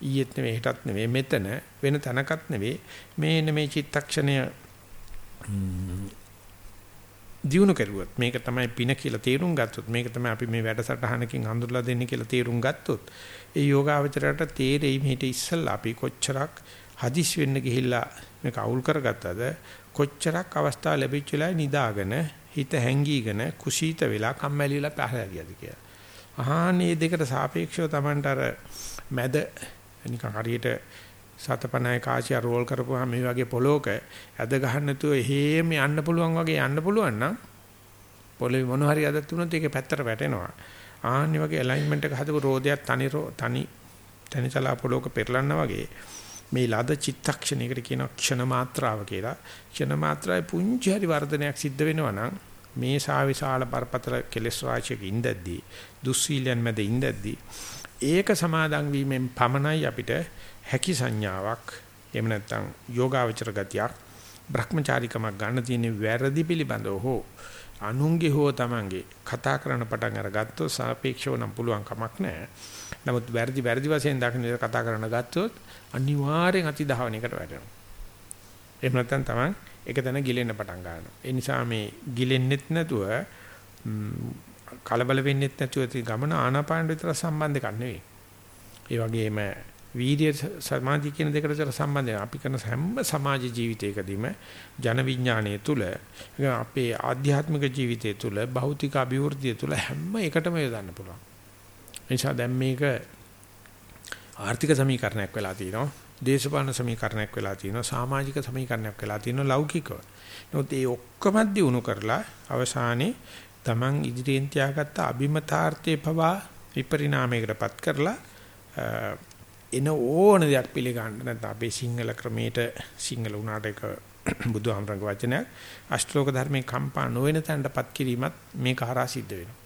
ඊයේත් නෙවෙයි හෙටත් නෙවෙයි මෙතන වෙන තැනකත් නෙවෙයි මේ මේ චිත්තක්ෂණය දිනු කරුවොත් මේක තමයි පින කියලා තේරුම් ගත්තොත් මේක තමයි අපි මේ වැඩසටහනකින් හඳුල්ලා දෙන්නේ කියලා තේරුම් ගත්තොත් ඒ යෝගාවචරයට තේරෙයි මෙහෙට ඉස්සල්ලා අපි කොච්චරක් හදිස් වෙන්න ගිහිල්ලා මේක අවුල් කරගත්තද කොච්චරක් අවස්ථා ලැබිච්ච වෙලාවේ නිදාගෙන හිත හැංගීගෙන කුසීත වෙලා කම්මැලි වෙලා පහළ ගියද කියලා. ආහනේ දෙකට සාපේක්ෂව Tamanට අර මැද නිකන් හරියට සතපනයි කාසිය රෝල් කරපුවාම මේ වගේ පොලෝක ඇද ගහන්න නැතුව එහෙම යන්න පුළුවන් වගේ යන්න පුළුවන් නම් පොළවේ මොන හරි අදත් වුණොත් ඒක පැත්තට වැටෙනවා. ආන්නේ වගේ ඇලයින්මන්ට් එක හදපු රෝදයක් තනි තනි තනිසලා පොලෝක පෙරලන්නා වගේ මේ ලද චිත්තක්ෂණයකට කියන ක්ෂණ මාත්‍රාව කියලා. ක්ෂණ මාත්‍රාවේ පුංචි හරි වර්ධනයක් සිද්ධ වෙනවා නම් මේ සාවිශාල පරපතල කෙලස් රාශියක ඉඳද්දී දුස්සීලයන් මැද ඉඳද්දී ඒක සමාදන් වීමෙන් පමණයි අපිට හැකි සංඥාවක් එහෙම නැත්නම් යෝගාවචර ගතියක් භ්‍රමචාරිකමක් ගන්න තියෙන වැරදි පිළිබඳව හෝ අනුන්ගේ හෝ තමන්ගේ කතා කරන පටන් අරගත්තොත් සාපේක්ෂව නම් පුළුවන් කමක් නැහැ. නමුත් වැරදි වැරදි වශයෙන් දකින්න කතා කරන ගත්තොත් අනිවාර්යෙන් අතිධාවනයකට වැටෙනවා. එහෙම නැත්නම් තමන් ඒක තන ගිලෙන්න පටන් ගන්නවා. ඒ නිසා මේ ගිලෙන්නෙත් නැතුව කලබල වෙන්නෙත් නැතුව ගමන ආනාපාන විතර සම්බන්ධ එකක් නෙවෙයි. ඒ වගේම වීර්ය සමාධි කියන දෙකට විතර සම්බන්ධයි. අපි කරන හැම සමාජ ජීවිතයකදීම ජන විඥානයේ තුල අපේ ආධ්‍යාත්මික ජීවිතයේ තුල භෞතික අභිවෘද්ධිය තුල හැම එකටම යොදන්න පුළුවන්. එනිසා දැන් මේක ආර්ථික සමීකරණයක් වෙලා තිනවා. දේශපාලන සමීකරණයක් වෙලා තිනවා. සමාජික සමීකරණයක් වෙලා තිනවා ලෞකිකව. නමුත් ඒ ඔක්කොම දිනු කරලා අවසානයේ Taman ඉදිරියෙන් තියාගත්ත අභිමතාර්ථයේ පවා විපරිණාමයකටපත් කරලා එන ඕන දෙයක් පිළිගන්න නැත්නම් අපේ සිංහල ක්‍රමයට සිංහල උනාට එක බුදුහාමරංග වචනයක් අෂ්ටලෝක ධර්මයේ කම්පා නොවන තැනටපත් කිරීමත් මේ කාරා සිද්ධ වෙනවා.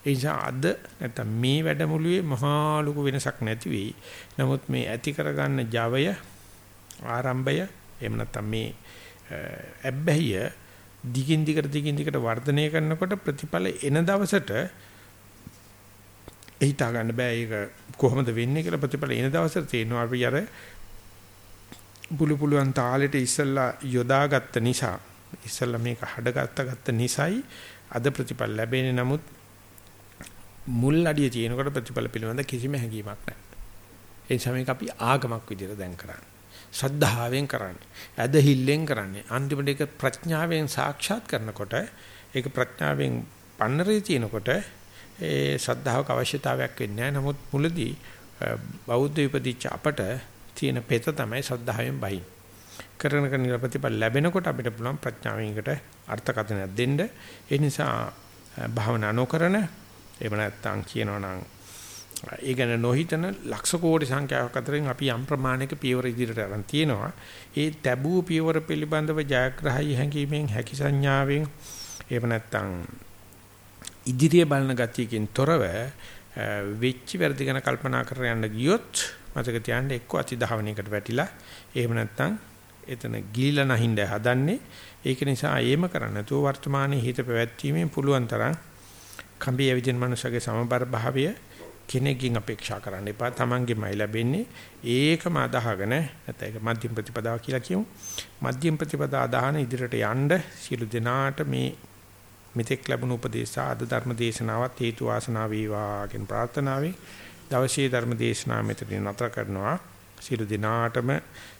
ඒ නිසා අද නැත්නම් මේ වැඩමුළුවේ මහා ලොකු වෙනසක් නැති වෙයි. නමුත් මේ ඇති කරගන්න Javaය ආරම්භය එහෙම නැත්නම් මේ ඇබ්බැහිය දිගින් දිගට දිගින් දිගට වර්ධනය කරනකොට ප්‍රතිඵල එන දවසට හිතා ගන්න බෑ ඒක කොහොමද වෙන්නේ කියලා ප්‍රතිඵල එන දවසට තේරෙනවා අපි අර පුළු පුළුවන් තාලෙට ඉස්සල්ලා යොදාගත්ත නිසා ඉස්සල්ලා මේක හඩගත්ත ගත්ත නිසායි අද ප්‍රතිඵල ලැබෙන්නේ නමුත් මුල් අඩිය තියෙනකොට ප්‍රතිඵල පිළිබඳ කිසිම හැඟීමක් නැහැ. ඒ නිසා මේක අපි ආගමක් විදිහට දැන් කරන්නේ. ශ්‍රද්ධාවෙන් කරන්නේ. ඇදහිල්ලෙන් කරන්නේ. අන්තිමට ඒක ප්‍රඥාවෙන් සාක්ෂාත් කරනකොට ඒක ප්‍රඥාවෙන් පන්නරේ තියෙනකොට ඒ ශ්‍රද්ධාවක අවශ්‍යතාවයක් වෙන්නේ නැහැ. නමුත් මුලදී බෞද්ධ උපදිච්ච අපට තියෙන පෙත තමයි ශ්‍රද්ධාවෙන් බහින්. කරන කරන ප්‍රතිපල ලැබෙනකොට අපිට පුළුවන් ප්‍රඥාවෙන්කට අර්ථකථනයක් දෙන්න. ඒ නිසා භාවනා නොකරන එහෙම නැත්නම් කියනවා නම් ඒ ගැන නොහිතන ලක්ෂ කෝටි සංඛ්‍යාවක් අතරින් අපි යම් ප්‍රමාණයක පියවර ඉදිරියට අරන් තියෙනවා. ඒ ටැබූ පියවර පිළිබඳව ජයග්‍රහයි හැඟීමෙන් හැකි සංඥාවෙන් එහෙම නැත්නම් ඉදිරිය බලන ගතියකින් තොරව වෙච්ච වැරදි ගැන කල්පනා කර යන්න ගියොත් මතක තියාගන්න එක්ක අතිධාවනයකට වැටිලා එහෙම නැත්නම් එතන ගිලිලා නැහින්ද හදන්නේ. ඒක නිසා ඒම කරන්න නැතුව වර්තමානයේ හිත පැවැත්වීමෙන් පුළුවන් තරම් කම්බිය විදින මනුෂ්‍යගේ සමබර භාවය කෙනෙක්ගෙන් අපේක්ෂා කරන්න එපා. තමන්ගෙමයි ලැබෙන්නේ. ඒකම අදහගෙන නැත්නම් ඒක මධ්‍යම ප්‍රතිපදාව කියලා කියමු. මධ්‍යම ප්‍රතිපදා අදහන ඉදිරියට යන්න සියලු දෙනාට මේ මෙතෙක් ලැබුණු උපදේශ ආද ධර්ම දේශනාවත් හේතු වාසනා වේවා කියන ප්‍රාර්ථනාවෙන් දවසේ ධර්ම දේශනාව මෙතනින් නතර කරනවා. සියලු දිනාටම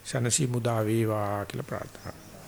සනසි මුදා වේවා කියලා ප්‍රාර්ථනා